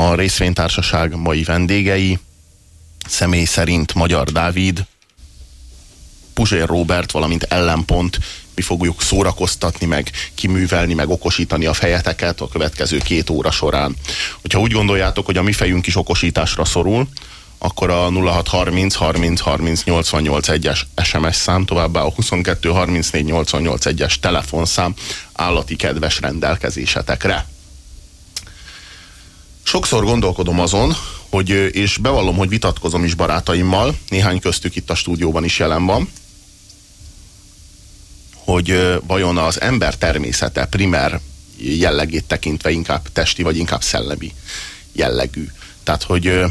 A részvénytársaság mai vendégei személy szerint Magyar Dávid, Puzsér Robert, valamint ellenpont, mi fogjuk szórakoztatni, meg kiművelni, meg okosítani a fejeteket a következő két óra során. Hogyha úgy gondoljátok, hogy a mi fejünk is okosításra szorul, akkor a 0630 30 30 88 1-es SMS szám, továbbá a 22 34 88 1-es telefonszám állati kedves rendelkezésetekre. Sokszor gondolkodom azon, hogy, és bevallom, hogy vitatkozom is barátaimmal, néhány köztük itt a stúdióban is jelen van, hogy vajon az ember természete primer jellegét tekintve inkább testi, vagy inkább szellemi jellegű. Tehát, hogy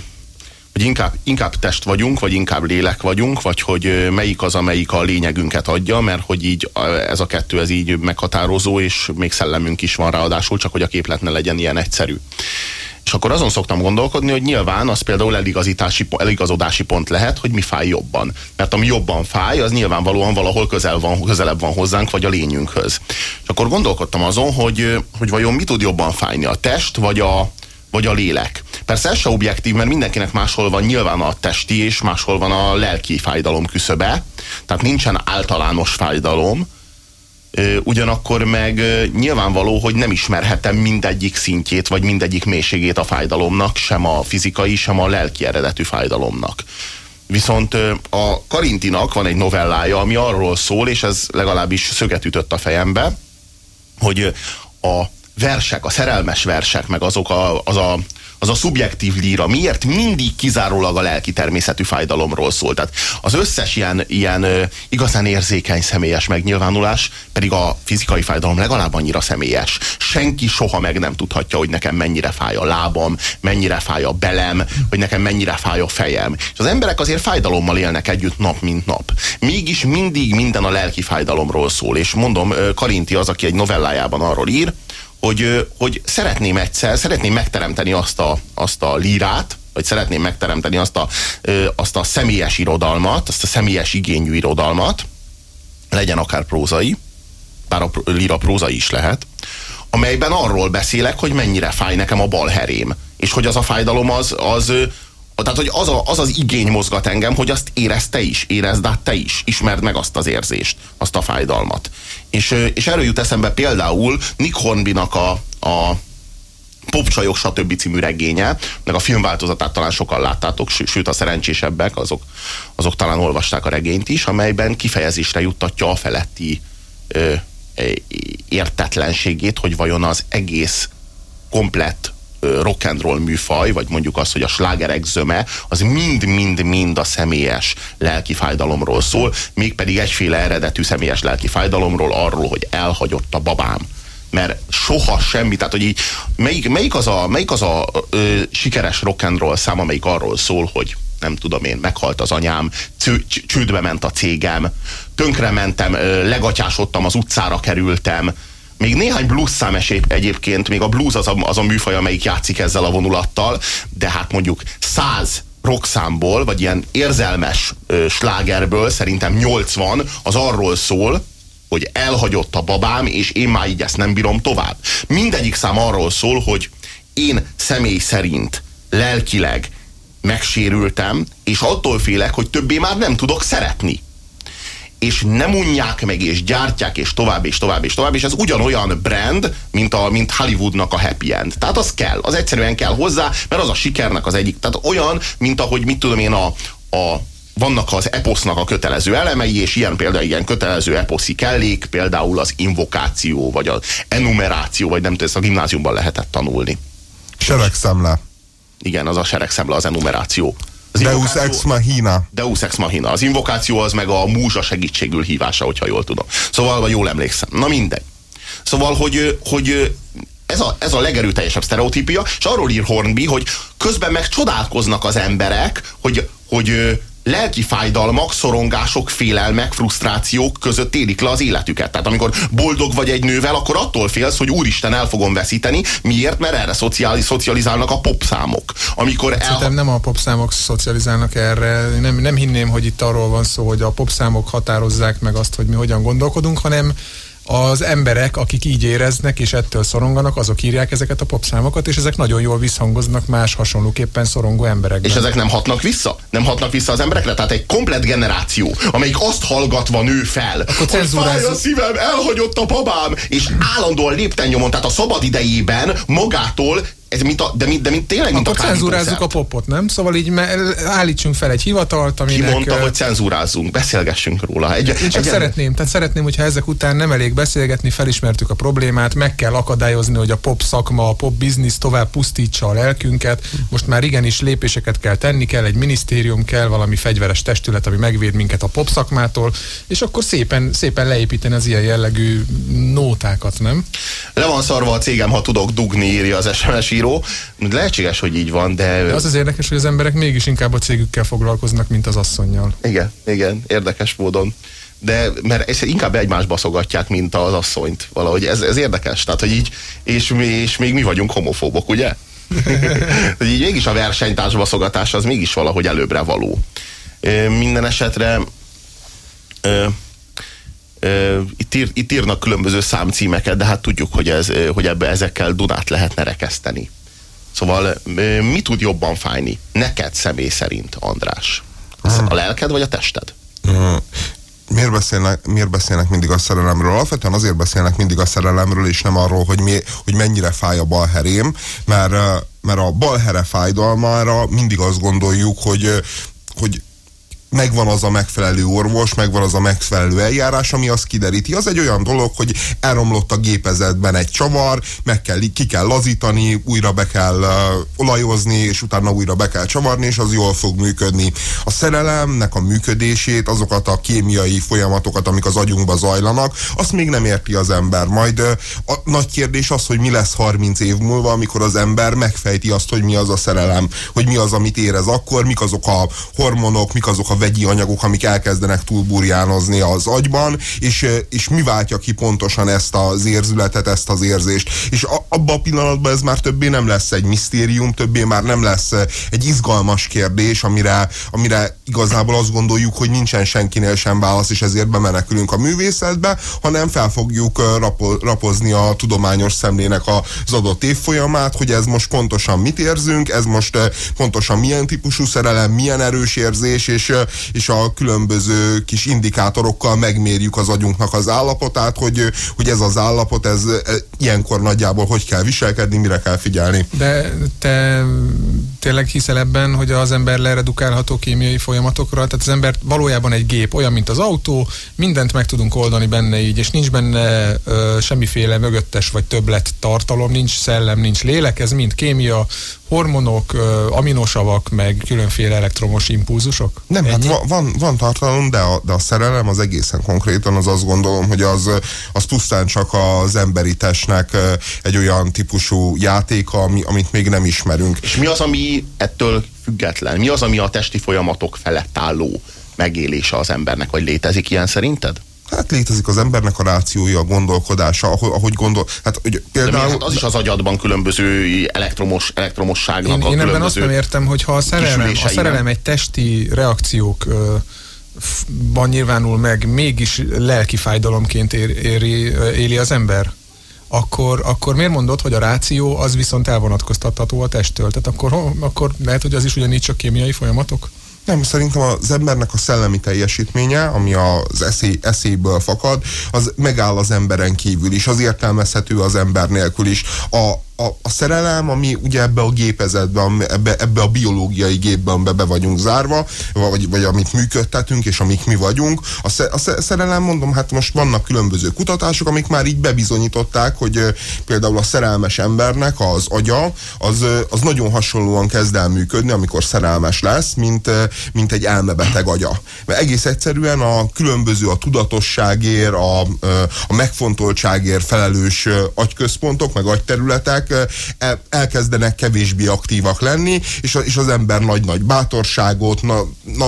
hogy inkább, inkább test vagyunk, vagy inkább lélek vagyunk, vagy hogy melyik az, amelyik a lényegünket adja, mert hogy így ez a kettő ez így meghatározó, és még szellemünk is van ráadásul, csak hogy a képlet ne legyen ilyen egyszerű. És akkor azon szoktam gondolkodni, hogy nyilván az például eligazítási, eligazodási pont lehet, hogy mi fáj jobban. Mert ami jobban fáj, az nyilvánvalóan valahol közel van, közelebb van hozzánk, vagy a lényünkhöz. És akkor gondolkodtam azon, hogy, hogy vajon mi tud jobban fájni, a test, vagy a, vagy a lélek. Persze ez se objektív, mert mindenkinek máshol van nyilván a testi, és máshol van a lelki fájdalom küszöbe. Tehát nincsen általános fájdalom, ugyanakkor meg nyilvánvaló, hogy nem ismerhetem mindegyik szintjét, vagy mindegyik mélységét a fájdalomnak, sem a fizikai, sem a lelki eredetű fájdalomnak. Viszont a Karintinak van egy novellája, ami arról szól, és ez legalábbis szöget ütött a fejembe, hogy a versek, a szerelmes versek, meg azok a, az a az a szubjektív líra miért mindig kizárólag a lelki természetű fájdalomról szól. Tehát az összes ilyen, ilyen igazán érzékeny személyes megnyilvánulás pedig a fizikai fájdalom legalább annyira személyes. Senki soha meg nem tudhatja, hogy nekem mennyire fáj a lábam, mennyire fáj a belem, hogy nekem mennyire fáj a fejem. És az emberek azért fájdalommal élnek együtt nap, mint nap. Mégis mindig minden a lelki fájdalomról szól. És mondom, Karinti az, aki egy novellájában arról ír, hogy, hogy szeretném egyszer, szeretném megteremteni azt a, azt a lírát, vagy szeretném megteremteni azt a, azt a személyes irodalmat, azt a személyes igényű irodalmat, legyen akár prózai, bár a líra prózai is lehet, amelyben arról beszélek, hogy mennyire fáj nekem a balherém, és hogy az a fájdalom az, az tehát, hogy az, a, az az igény mozgat engem, hogy azt érezd te is, érezd át te is, ismerd meg azt az érzést, azt a fájdalmat. És, és erről jut eszembe például Nick Hornbynak a, a Popcsajok, stb. című regénye, meg a filmváltozatát talán sokan láttátok, sőt a szerencsésebbek, azok, azok talán olvasták a regényt is, amelyben kifejezésre juttatja a feletti ö, értetlenségét, hogy vajon az egész komplett rock and roll műfaj, vagy mondjuk az, hogy a slágerek zöme, az mind-mind-mind a személyes lelki fájdalomról szól, mégpedig egyféle eredetű személyes lelki fájdalomról, arról, hogy elhagyott a babám. Mert soha semmi, tehát hogy így melyik, melyik az a, melyik az a ö, sikeres rock and roll szám, amelyik arról szól, hogy nem tudom én, meghalt az anyám, csődbe ment a cégem, tönkrementem, legatyásodtam, az utcára kerültem, még néhány blues szám esép egyébként, még a blues az a, az a műfaj, amelyik játszik ezzel a vonulattal, de hát mondjuk száz rockszámból, vagy ilyen érzelmes ö, slágerből szerintem 80 az arról szól, hogy elhagyott a babám, és én már így ezt nem bírom tovább. Mindegyik szám arról szól, hogy én személy szerint lelkileg megsérültem, és attól félek, hogy többé már nem tudok szeretni és nem unják meg, és gyártják, és tovább, és tovább, és tovább, és ez ugyanolyan brand, mint, a, mint Hollywoodnak a happy end. Tehát az kell, az egyszerűen kell hozzá, mert az a sikernek az egyik. Tehát olyan, mint ahogy mit tudom én a, a vannak az eposznak a kötelező elemei, és ilyen például ilyen kötelező eposzi kellék, például az invokáció, vagy az enumeráció, vagy nem tudom, ezt a gimnáziumban lehetett tanulni. Seregszemle. Igen, az a seregszemle, az enumeráció. Az Deus ex machina. Deus ex machina. Az invokáció az meg a múzsa segítségül hívása, hogyha jól tudom. Szóval, vagy jól emlékszem. Na mindegy. Szóval, hogy, hogy ez a, ez a legerőteljesebb sztereotípia, és arról ír Hornby, hogy közben meg csodálkoznak az emberek, hogy, hogy lelki fájdalmak, szorongások, félelmek, frusztrációk között élik le az életüket. Tehát amikor boldog vagy egy nővel, akkor attól félsz, hogy úristen el fogom veszíteni. Miért? Mert erre szociális, szocializálnak a popszámok. Amikor el... Szerintem nem a popszámok szocializálnak erre. Nem, nem hinném, hogy itt arról van szó, hogy a popszámok határozzák meg azt, hogy mi hogyan gondolkodunk, hanem az emberek, akik így éreznek és ettől szoronganak, azok írják ezeket a popszámokat, és ezek nagyon jól visszhangoznak más hasonlóképpen szorongó emberekben. És ezek nem hatnak vissza? Nem hatnak vissza az emberekre? Tehát egy komplet generáció, amelyik azt hallgatva nő fel, Akkor hogy fáj a szívem, elhagyott a babám, és állandóan lépten nyomon, tehát a szabad idejében magától ez mint a, de, mint, de mint, tényleg, mint Akkor a cenzúrázzuk a popot, nem? Szóval így állítsunk fel egy hivatalt, aminek... Ki mondta, hogy cenzúrázzunk? Beszélgessünk róla. Egy, Én csak egy szeretném, tehát szeretném, hogyha ezek után nem elég beszélgetni, felismertük a problémát, meg kell akadályozni, hogy a pop szakma, a pop biznisz tovább pusztítsa a lelkünket. Most már igenis lépéseket kell tenni, kell egy minisztérium, kell valami fegyveres testület, ami megvéd minket a pop szakmától, és akkor szépen, szépen leépíteni az ilyen jellegű nótákat, nem? Le van szarva a cégem, ha tudok dugni, írja az SMS író. Lehetséges, hogy így van, de... de... Az az érdekes, hogy az emberek mégis inkább a cégükkel foglalkoznak, mint az asszonynal. Igen, igen, érdekes módon de mert ezt inkább egymásba szogatják, mint az asszonyt. Valahogy ez, ez érdekes. Tehát, hogy így, és, és még mi vagyunk homofóbok, ugye? hogy így mégis a versenytársba szogatás az mégis valahogy előbbre való. Minden esetre itt, ír, itt írnak különböző számcímeket, de hát tudjuk, hogy, ez, hogy ebbe ezekkel Dunát lehetne rekeszteni. Szóval mi tud jobban fájni? Neked személy szerint, András? A lelked vagy a tested? miért beszélnek, miért beszélnek mindig a szerelemről? Alapvetően azért beszélnek mindig a szerelemről, és nem arról, hogy, mi, hogy mennyire fáj a balherém, mert, mert a balhere fájdalmára mindig azt gondoljuk, hogy, hogy megvan az a megfelelő orvos, megvan az a megfelelő eljárás, ami azt kideríti. Az egy olyan dolog, hogy elromlott a gépezetben egy csavar, meg kell, ki kell lazítani, újra be kell uh, olajozni, és utána újra be kell csavarni, és az jól fog működni. A szerelemnek a működését, azokat a kémiai folyamatokat, amik az agyunkba zajlanak, azt még nem érti az ember. Majd uh, a nagy kérdés az, hogy mi lesz 30 év múlva, amikor az ember megfejti azt, hogy mi az a szerelem, hogy mi az, amit érez akkor, mik azok a hormonok, mik azok a vegyi anyagok, amik elkezdenek túlburjánozni az agyban, és, és mi váltja ki pontosan ezt az érzületet, ezt az érzést. És a, abban a pillanatban ez már többé nem lesz egy misztérium, többé már nem lesz egy izgalmas kérdés, amire, amire igazából azt gondoljuk, hogy nincsen senkinél sem válasz, és ezért bemenekülünk a művészetbe, hanem fel fogjuk rapo, rapozni a tudományos szemlének az adott évfolyamát, hogy ez most pontosan mit érzünk, ez most pontosan milyen típusú szerelem, milyen erős érzés, és, és a különböző kis indikátorokkal megmérjük az agyunknak az állapotát, hogy, hogy ez az állapot, ez e, ilyenkor nagyjából hogy kell viselkedni, mire kell figyelni. De te tényleg hiszel ebben, hogy az ember leredukálható kémiai folyamatokra, tehát az ember valójában egy gép, olyan, mint az autó, mindent meg tudunk oldani benne így, és nincs benne ö, semmiféle mögöttes vagy többlet tartalom, nincs szellem, nincs lélek, ez mind kémia, hormonok, aminosavak, meg különféle elektromos impulzusok? Nem, hát hát van, van tartalom, de a, de a szerelem az egészen konkrétan az azt gondolom, hogy az, az pusztán csak az emberi testnek egy olyan típusú játéka, ami, amit még nem ismerünk. És mi az, ami ettől független? Mi az, ami a testi folyamatok felett álló megélése az embernek, vagy létezik ilyen szerinted? Hát létezik az embernek a rációja, a gondolkodása, ahogy, ahogy gondol. Hát, hogy például... hát az is az agyadban különböző elektromos, elektromosságnak én, a én ebben azt nem értem, hogy ha a szerelem, a szerelem egy testi reakciók van nyilvánul meg, mégis lelki fájdalomként ér, éri, éli az ember, akkor, akkor miért mondod, hogy a ráció az viszont elvonatkoztatható a testtől? Tehát akkor, akkor lehet, hogy az is ugyanígy csak kémiai folyamatok? Nem, szerintem az embernek a szellemi teljesítménye, ami az eszé, eszéből fakad, az megáll az emberen kívül is, az értelmezhető az ember nélkül is. A, a, a szerelem, ami ugye ebbe a gépezetbe, ebbe, ebbe a biológiai gépbe, amiben be vagyunk zárva, vagy, vagy amit működtetünk, és amik mi vagyunk. A, sze, a szerelem, mondom, hát most vannak különböző kutatások, amik már így bebizonyították, hogy például a szerelmes embernek az agya, az, az nagyon hasonlóan kezd el működni, amikor szerelmes lesz, mint, mint egy elmebeteg agya. Mert egész egyszerűen a különböző a tudatosságért, a, a megfontoltságért felelős agyközpontok, meg agyterületek elkezdenek kevésbé aktívak lenni, és az ember nagy-nagy bátorságot,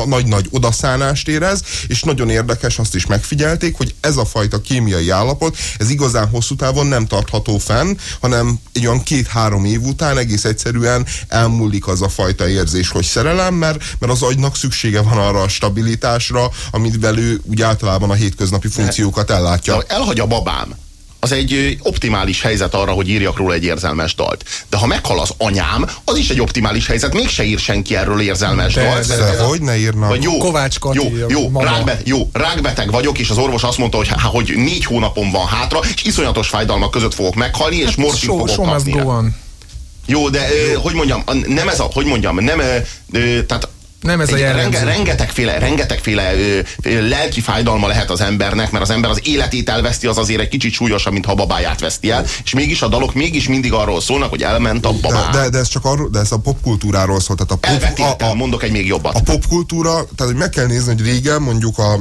nagy-nagy odaszánást érez, és nagyon érdekes, azt is megfigyelték, hogy ez a fajta kémiai állapot, ez igazán hosszú távon nem tartható fenn, hanem egy olyan két-három év után egész egyszerűen elmúlik az a fajta érzés, hogy szerelem, mert, mert az agynak szüksége van arra a stabilitásra, amit belül úgy általában a hétköznapi funkciókat ellátja. Elhagy a babám az egy optimális helyzet arra, hogy írjak róla egy érzelmes dalt. De ha meghal az anyám, az is egy optimális helyzet, mégse ír senki erről érzelmes de, dalt. De hogy ne írnak? Vagy jó, Kovács Kati, jó, jó, rákbe, jó, rákbeteg vagyok, és az orvos azt mondta, hogy, hogy négy hónapom van hátra, és iszonyatos fájdalmak között fogok meghalni, és hát morfin fogok kapni. Jó, de jó. hogy mondjam, nem ez a, hogy mondjam, nem, tehát nem ez a jellemző. Renge, rengetegféle, rengetegféle ö, ö, lelki fájdalma lehet az embernek, mert az ember az életét elveszti, az azért egy kicsit súlyosabb, mint ha babáját veszti el, és mégis a dalok mégis mindig arról szólnak, hogy elment a babá. De, de, de ez csak arról, de ez a popkultúráról szól. Tehát a pop, a, a, mondok egy még jobbat. A popkultúra, tehát hogy meg kell nézni, hogy régen mondjuk a,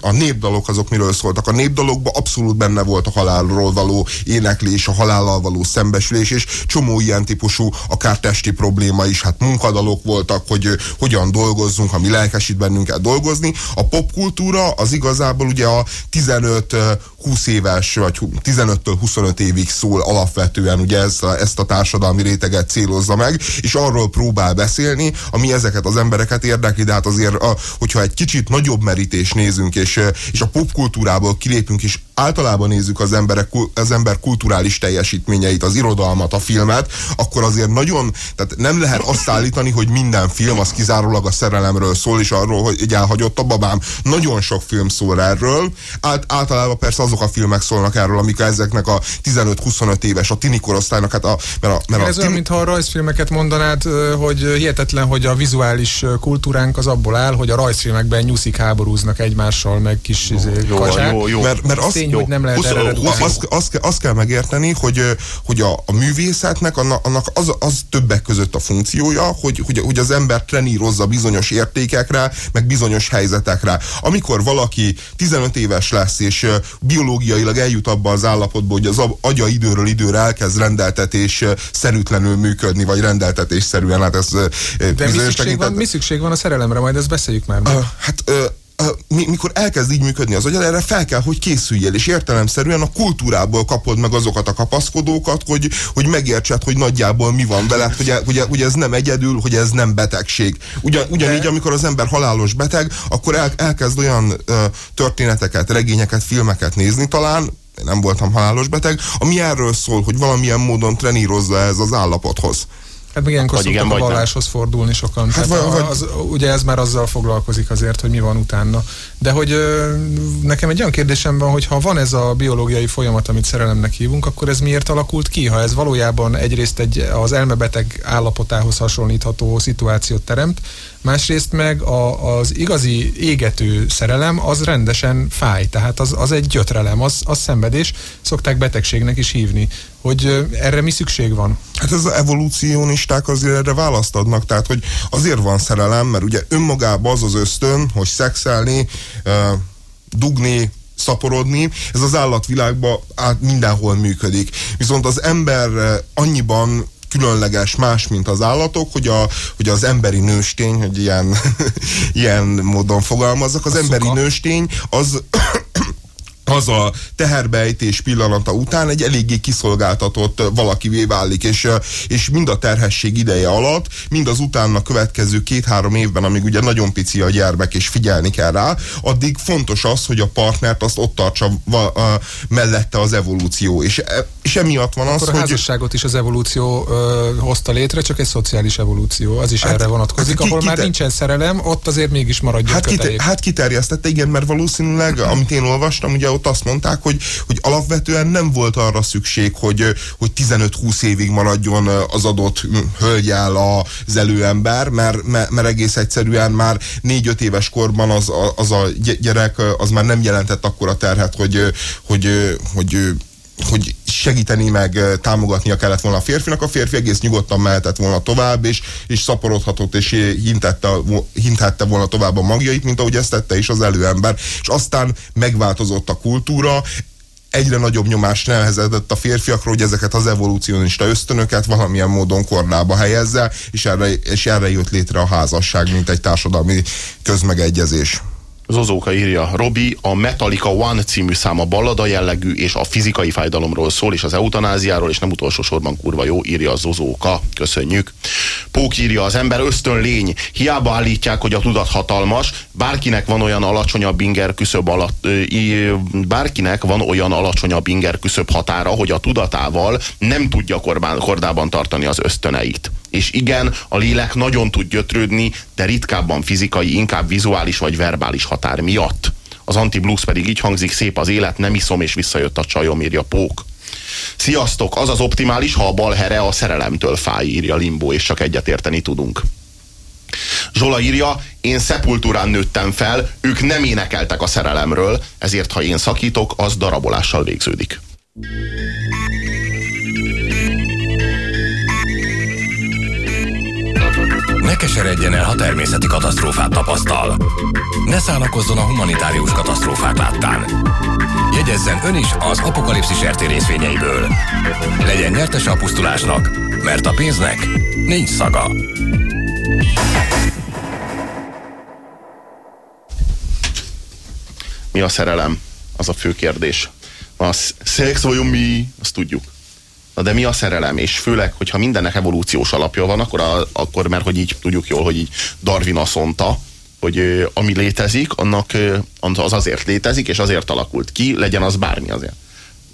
a népdalok azok miről szóltak. A népdalokban abszolút benne volt a halálról való éneklés, a halállal való szembesülés, és csomó ilyen típusú, akár testi probléma is, hát munkadalok voltak, hogy hogyan dolgozzunk, ami lelkesít bennünket dolgozni. A popkultúra az igazából ugye a 15-20 éves, vagy 15-től 25 évig szól alapvetően, ugye ezt a, ezt a társadalmi réteget célozza meg, és arról próbál beszélni, ami ezeket az embereket érdekli, de hát azért, a, hogyha egy kicsit nagyobb merítés nézünk, és, és a popkultúrából kilépünk, és általában nézzük az, emberek, az ember kulturális teljesítményeit, az irodalmat, a filmet, akkor azért nagyon, tehát nem lehet azt állítani, hogy minden film az kizárólag a szerelemről szól, és arról, hogy egy elhagyott a babám. Nagyon sok film szól erről. Át, általában persze azok a filmek szólnak erről, amik ezeknek a 15-25 éves, a tini korosztálynak, hát a, mert a, mert a Ez tini... olyan, mintha a rajzfilmeket mondanád, hogy hihetetlen, hogy a vizuális kultúránk az abból áll, hogy a rajzfilmekben nyuszik háborúznak egymással, meg kis jó, izé, jó, jó, jó. Mert, mert azt, tény, jó. hogy nem lehet 20, erre azt, azt, azt, kell megérteni, hogy, hogy a, a művészetnek annak, az, az többek között a funkciója, hogy, hogy, hogy az ember trenírozza bizonyos értékekre, meg bizonyos helyzetekre. Amikor valaki 15 éves lesz, és biológiailag eljut abba az állapotba, hogy az agya időről időre elkezd rendeltetés szerűtlenül működni, vagy rendeltetés szerűen, hát ez De mi szükség, van, mi szükség van a szerelemre? Majd ezt beszéljük már. Uh, hát uh, mikor elkezd így működni az agyad, erre fel kell, hogy készüljél, és értelemszerűen a kultúrából kapod meg azokat a kapaszkodókat, hogy, hogy megértsed, hogy nagyjából mi van veled, hogy, hogy, hogy ez nem egyedül, hogy ez nem betegség. Ugyan, ugyanígy, amikor az ember halálos beteg, akkor el, elkezd olyan uh, történeteket, regényeket, filmeket nézni talán, nem voltam halálos beteg, ami erről szól, hogy valamilyen módon trenírozza ez az állapothoz. Hát ilyenkor szoktak igen, a valláshoz nem. fordulni sokan. Hát vagy, vagy... Az, ugye ez már azzal foglalkozik azért, hogy mi van utána. De hogy ö, nekem egy olyan kérdésem van, hogy ha van ez a biológiai folyamat, amit szerelemnek hívunk, akkor ez miért alakult ki? Ha ez valójában egyrészt egy az elmebeteg állapotához hasonlítható szituációt teremt, másrészt meg a, az igazi égető szerelem az rendesen fáj, tehát az, az egy gyötrelem, az, az szenvedés, szokták betegségnek is hívni. Hogy erre mi szükség van? Hát ez az evolúcionisták azért erre választ adnak, tehát hogy azért van szerelem, mert ugye önmagában az az ösztön, hogy szexelni, dugni, szaporodni, ez az állatvilágban át mindenhol működik. Viszont az ember annyiban különleges, más, mint az állatok, hogy, a, hogy az emberi nőstény, hogy ilyen, ilyen módon fogalmazzak, az a emberi szuka. nőstény az az a teherbejtés pillanata után egy eléggé kiszolgáltatott valakivé válik, és, és mind a terhesség ideje alatt, mind az utána következő két-három évben, amíg ugye nagyon pici a gyermek, és figyelni kell rá, addig fontos az, hogy a partnert azt ott tartsa va, a, mellette az evolúció, és, e, és emiatt van Akkor az, a hogy... házasságot is az evolúció ö, hozta létre, csak egy szociális evolúció, az is hát, erre vonatkozik, hát, ahol ki, már nincsen szerelem, ott azért mégis maradjon hát, kiter, hát kiterjesztette, igen, mert valószínűleg, amit én olvastam, ugye ott azt mondták, hogy, hogy alapvetően nem volt arra szükség, hogy, hogy 15-20 évig maradjon az adott hölgyel az előember, mert, mert egész egyszerűen már 4-5 éves korban az, az a gyerek az már nem jelentett akkora terhet, hogy, hogy, hogy hogy segíteni meg, támogatnia kellett volna a férfinak, a férfi egész nyugodtan mehetett volna tovább, és, és szaporodhatott, és hintette, hintette volna tovább a magjait, mint ahogy ezt tette is az előember. És aztán megváltozott a kultúra, egyre nagyobb nyomás nehezedett a férfiakról, hogy ezeket az evolúcionista ösztönöket valamilyen módon korlába helyezze, és erre, és erre jött létre a házasság, mint egy társadalmi közmegegyezés. Zozóka írja, Robi, a Metallica One című száma ballada jellegű, és a fizikai fájdalomról szól, és az eutanáziáról, és nem utolsó sorban kurva jó, írja a Zozóka. Köszönjük. Pók írja, az ember ösztön lény. Hiába állítják, hogy a tudat hatalmas, bárkinek van olyan alacsonyabb inger küszöb alatt, bárkinek van olyan alacsonyabb inger küszöb határa, hogy a tudatával nem tudja korbán, kordában tartani az ösztöneit. És igen, a lélek nagyon tud gyötrődni, de ritkábban fizikai, inkább vizuális vagy verbális határ miatt. Az anti-blues pedig így hangzik, szép az élet, nem iszom, és visszajött a csajom, írja Pók. Sziasztok, az az optimális, ha a bal here a szerelemtől fáj, írja Limbo, és csak egyetérteni tudunk. Zsola írja, én szepultúrán nőttem fel, ők nem énekeltek a szerelemről, ezért ha én szakítok, az darabolással végződik. Ne keseredjen el, ha természeti katasztrófát tapasztal. Ne szánakozzon a humanitárius katasztrófák láttán. Jegyezzen ön is az apokalipszis RT részvényeiből. Legyen nyertes a pusztulásnak, mert a pénznek nincs szaga. Mi a szerelem? Az a fő kérdés. A szex vagy mi? Azt tudjuk. Na de mi a szerelem? És főleg, hogyha mindennek evolúciós alapja van, akkor, a, akkor mert hogy így tudjuk jól, hogy így Darwin azt mondta, hogy ami létezik, annak az azért létezik, és azért alakult ki, legyen az bármi azért.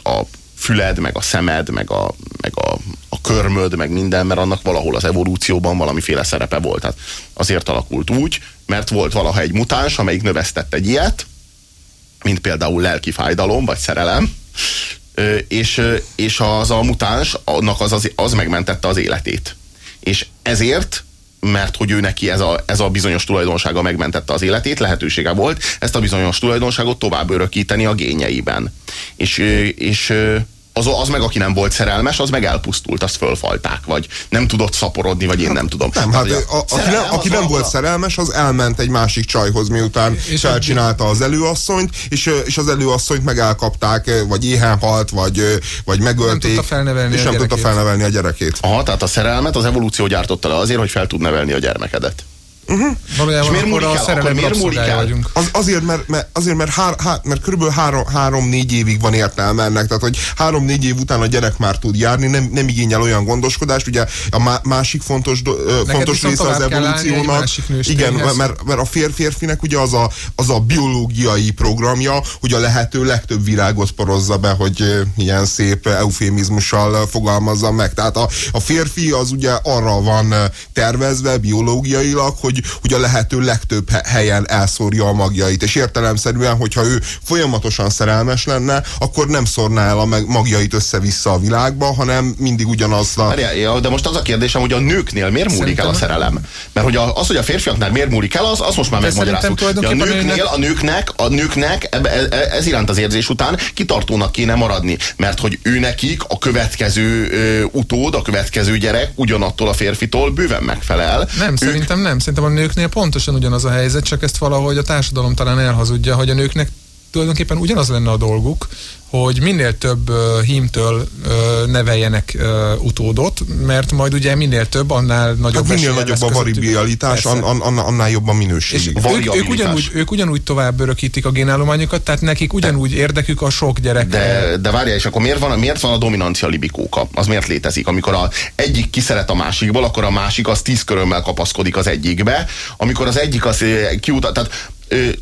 A füled, meg a szemed, meg a, meg a, a körmöd, meg minden, mert annak valahol az evolúcióban valamiféle szerepe volt. Tehát azért alakult úgy, mert volt valaha egy mutáns, amelyik növesztett egy ilyet, mint például lelki fájdalom, vagy szerelem, és, és az a mutáns, annak az, az, az megmentette az életét. És ezért mert hogy ő neki ez a, ez a bizonyos tulajdonsága megmentette az életét, lehetősége volt ezt a bizonyos tulajdonságot tovább örökíteni a gényeiben. És, és az, az meg, aki nem volt szerelmes, az meg elpusztult, azt fölfalták, vagy nem tudott szaporodni, vagy én nem tudom. Nem, hát, hát a, a, aki nem, aki nem volt szerelmes, az elment egy másik csajhoz, miután és felcsinálta az előasszonyt, és, és az előasszonyt meg elkapták, vagy éhen halt, vagy, vagy megölték. Nem tudta felnevelni és nem tudta felnevelni a gyerekét. Aha, tehát a szerelmet az evolúció gyártotta le azért, hogy fel tud nevelni a gyermekedet. Uh-huh. Valójában miért akkor a szerelem miért vagyunk. Az, azért, mert, mert, azért, mert, hár, hár, mert körülbelül három, három-négy évig van értelme ennek, tehát hogy három-négy év után a gyerek már tud járni, nem, nem igényel olyan gondoskodást, ugye a másik fontos, Neked fontos része az evolúciónak. Igen, mert, mert a fér, férfinek ugye az a, az a biológiai programja, hogy a lehető legtöbb virágot porozza be, hogy ilyen szép eufémizmussal fogalmazza meg. Tehát a, a férfi az ugye arra van tervezve biológiailag, hogy hogy, hogy a lehető legtöbb helyen elszórja a magjait. És értelemszerűen, hogyha ő folyamatosan szerelmes lenne, akkor nem szórná el a magjait össze-vissza a világba, hanem mindig ugyanaz a... Ja, de most az a kérdésem, hogy a nőknél miért múlik Szerintem... el a szerelem? Mert hogy az, hogy a férfiaknál miért múlik el, az, az most már megmagyaráztuk. A nőknél, a nőknek, a nőknek e, e, ez iránt az érzés után kitartónak kéne maradni, mert hogy ő nekik a következő ö, utód, a következő gyerek ugyanattól a férfitól bőven megfelel. Nem, ők... szerintem nem. Szerintem szerintem a nőknél pontosan ugyanaz a helyzet, csak ezt valahogy a társadalom talán elhazudja, hogy a nőknek tulajdonképpen ugyanaz lenne a dolguk, hogy minél több uh, hímtől uh, neveljenek uh, utódot, mert majd ugye minél több, annál nagyobb hát minél nagyobb a variabilitás, an, an, annál jobb a minőség. Ők, ők, ugyanúgy, ők ugyanúgy tovább örökítik a génállományokat, tehát nekik ugyanúgy de, érdekük a sok gyerek. De, de várjál, és akkor miért van, miért van a dominancia libikóka? Az miért létezik? Amikor a egyik kiszeret a másikból, akkor a másik az tíz körömmel kapaszkodik az egyikbe, amikor az egyik az kiutat, tehát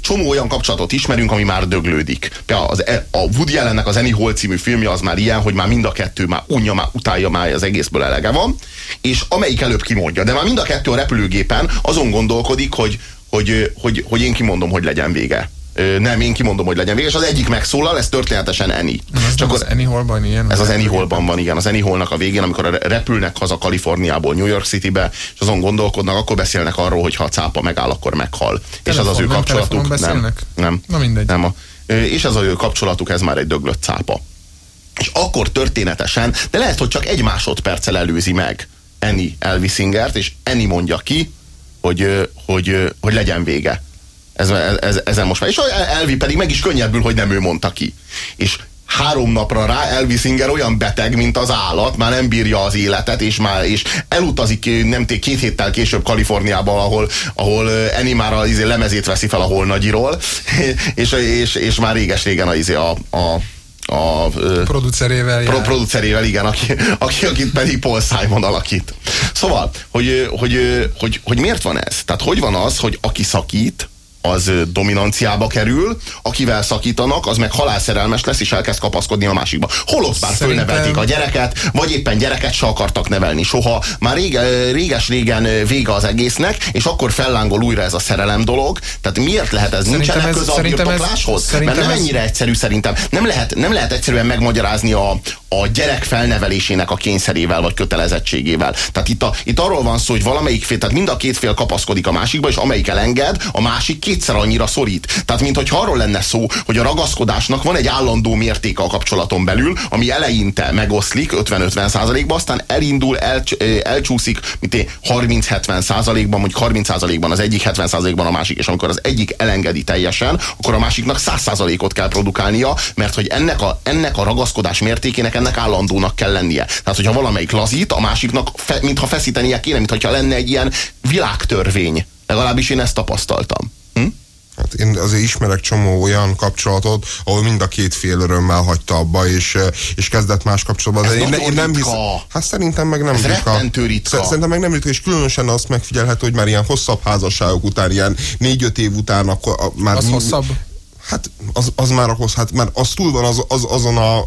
csomó olyan kapcsolatot ismerünk, ami már döglődik. Például az, e, a Woody Allennek az Annie Hall című filmje az már ilyen, hogy már mind a kettő már unja, már utálja, már az egészből elege van, és amelyik előbb kimondja, de már mind a kettő a repülőgépen azon gondolkodik, hogy, hogy, hogy, hogy én kimondom, hogy legyen vége. Nem, én kimondom, hogy legyen vége, és az egyik megszólal, ez történetesen Eni. Ez Csak az Annie Hallban ilyen? ez az Annie Hallban van, igen. Az Annie Hallnak a végén, amikor repülnek haza Kaliforniából New York Citybe, és azon gondolkodnak, akkor beszélnek arról, hogy ha a cápa megáll, akkor meghal. és az az ő Telefon- nem kapcsolatuk. beszélnek? nem. Na mindegy. Nem. A, és ez az ő kapcsolatuk, ez már egy döglött cápa. És akkor történetesen, de lehet, hogy csak egy másodperccel előzi meg Annie Elvisingert, és Annie mondja ki, hogy, hogy, hogy legyen vége. Ez, ez, ezen most már. És Elvi pedig meg is könnyebbül, hogy nem ő mondta ki. És három napra rá Elvis Singer olyan beteg, mint az állat, már nem bírja az életet, és már és elutazik nem té, két héttel később Kaliforniába, ahol, ahol Eni már az izé lemezét veszi fel a Holnagyiról, és, és, és már réges-régen a, izé a, a a Producerével pro, producerével, igen, aki, aki, akit pedig Paul Simon alakít. Szóval, hogy, hogy, hogy, hogy miért van ez? Tehát hogy van az, hogy aki szakít, az dominanciába kerül, akivel szakítanak, az meg halálszerelmes lesz, és elkezd kapaszkodni a másikba. Holott már Szerintem- fölnevelték a gyereket, vagy éppen gyereket se akartak nevelni soha. Már rége, réges-régen vége az egésznek, és akkor fellángol újra ez a szerelem dolog. Tehát miért lehet ez? Szerintem Nincsenek köze a birtokláshoz? Mert nem ez- ennyire egyszerű szerintem. Nem lehet, nem lehet egyszerűen megmagyarázni a, a gyerek felnevelésének a kényszerével vagy kötelezettségével. Tehát itt, a, itt arról van szó, hogy valamelyik fél, tehát mind a két fél kapaszkodik a másikba, és amelyik elenged, a másik kétszer annyira szorít. Tehát, mintha arról lenne szó, hogy a ragaszkodásnak van egy állandó mértéke a kapcsolaton belül, ami eleinte megoszlik 50-50 százalékba, aztán elindul, el, elcsúszik, mint én, 30-70 százalékban, mondjuk 30 százalékban az egyik, 70 százalékban a másik, és amikor az egyik elengedi teljesen, akkor a másiknak 100 százalékot kell produkálnia, mert hogy ennek a, ennek a ragaszkodás mértékének ennek állandónak kell lennie. Tehát, hogyha valamelyik lazít, a másiknak, fe, mintha feszítenie kéne, mintha lenne egy ilyen világtörvény. Legalábbis én ezt tapasztaltam. Hát én azért ismerek csomó olyan kapcsolatot, ahol mind a két fél örömmel hagyta abba, és, eh, és kezdett más kapcsolatba. Ez De én, én nem ritka. hiszem. Hát szerintem meg nem Ez ritka. ritka. Sze- Szerintem meg nem ritka, és különösen azt megfigyelhető, hogy már ilyen hosszabb házasságok után, ilyen négy-öt év után, akkor a- már Az mi- hosszabb? Hát az, az már ahhoz, hát már az túl van az, az, azon, a,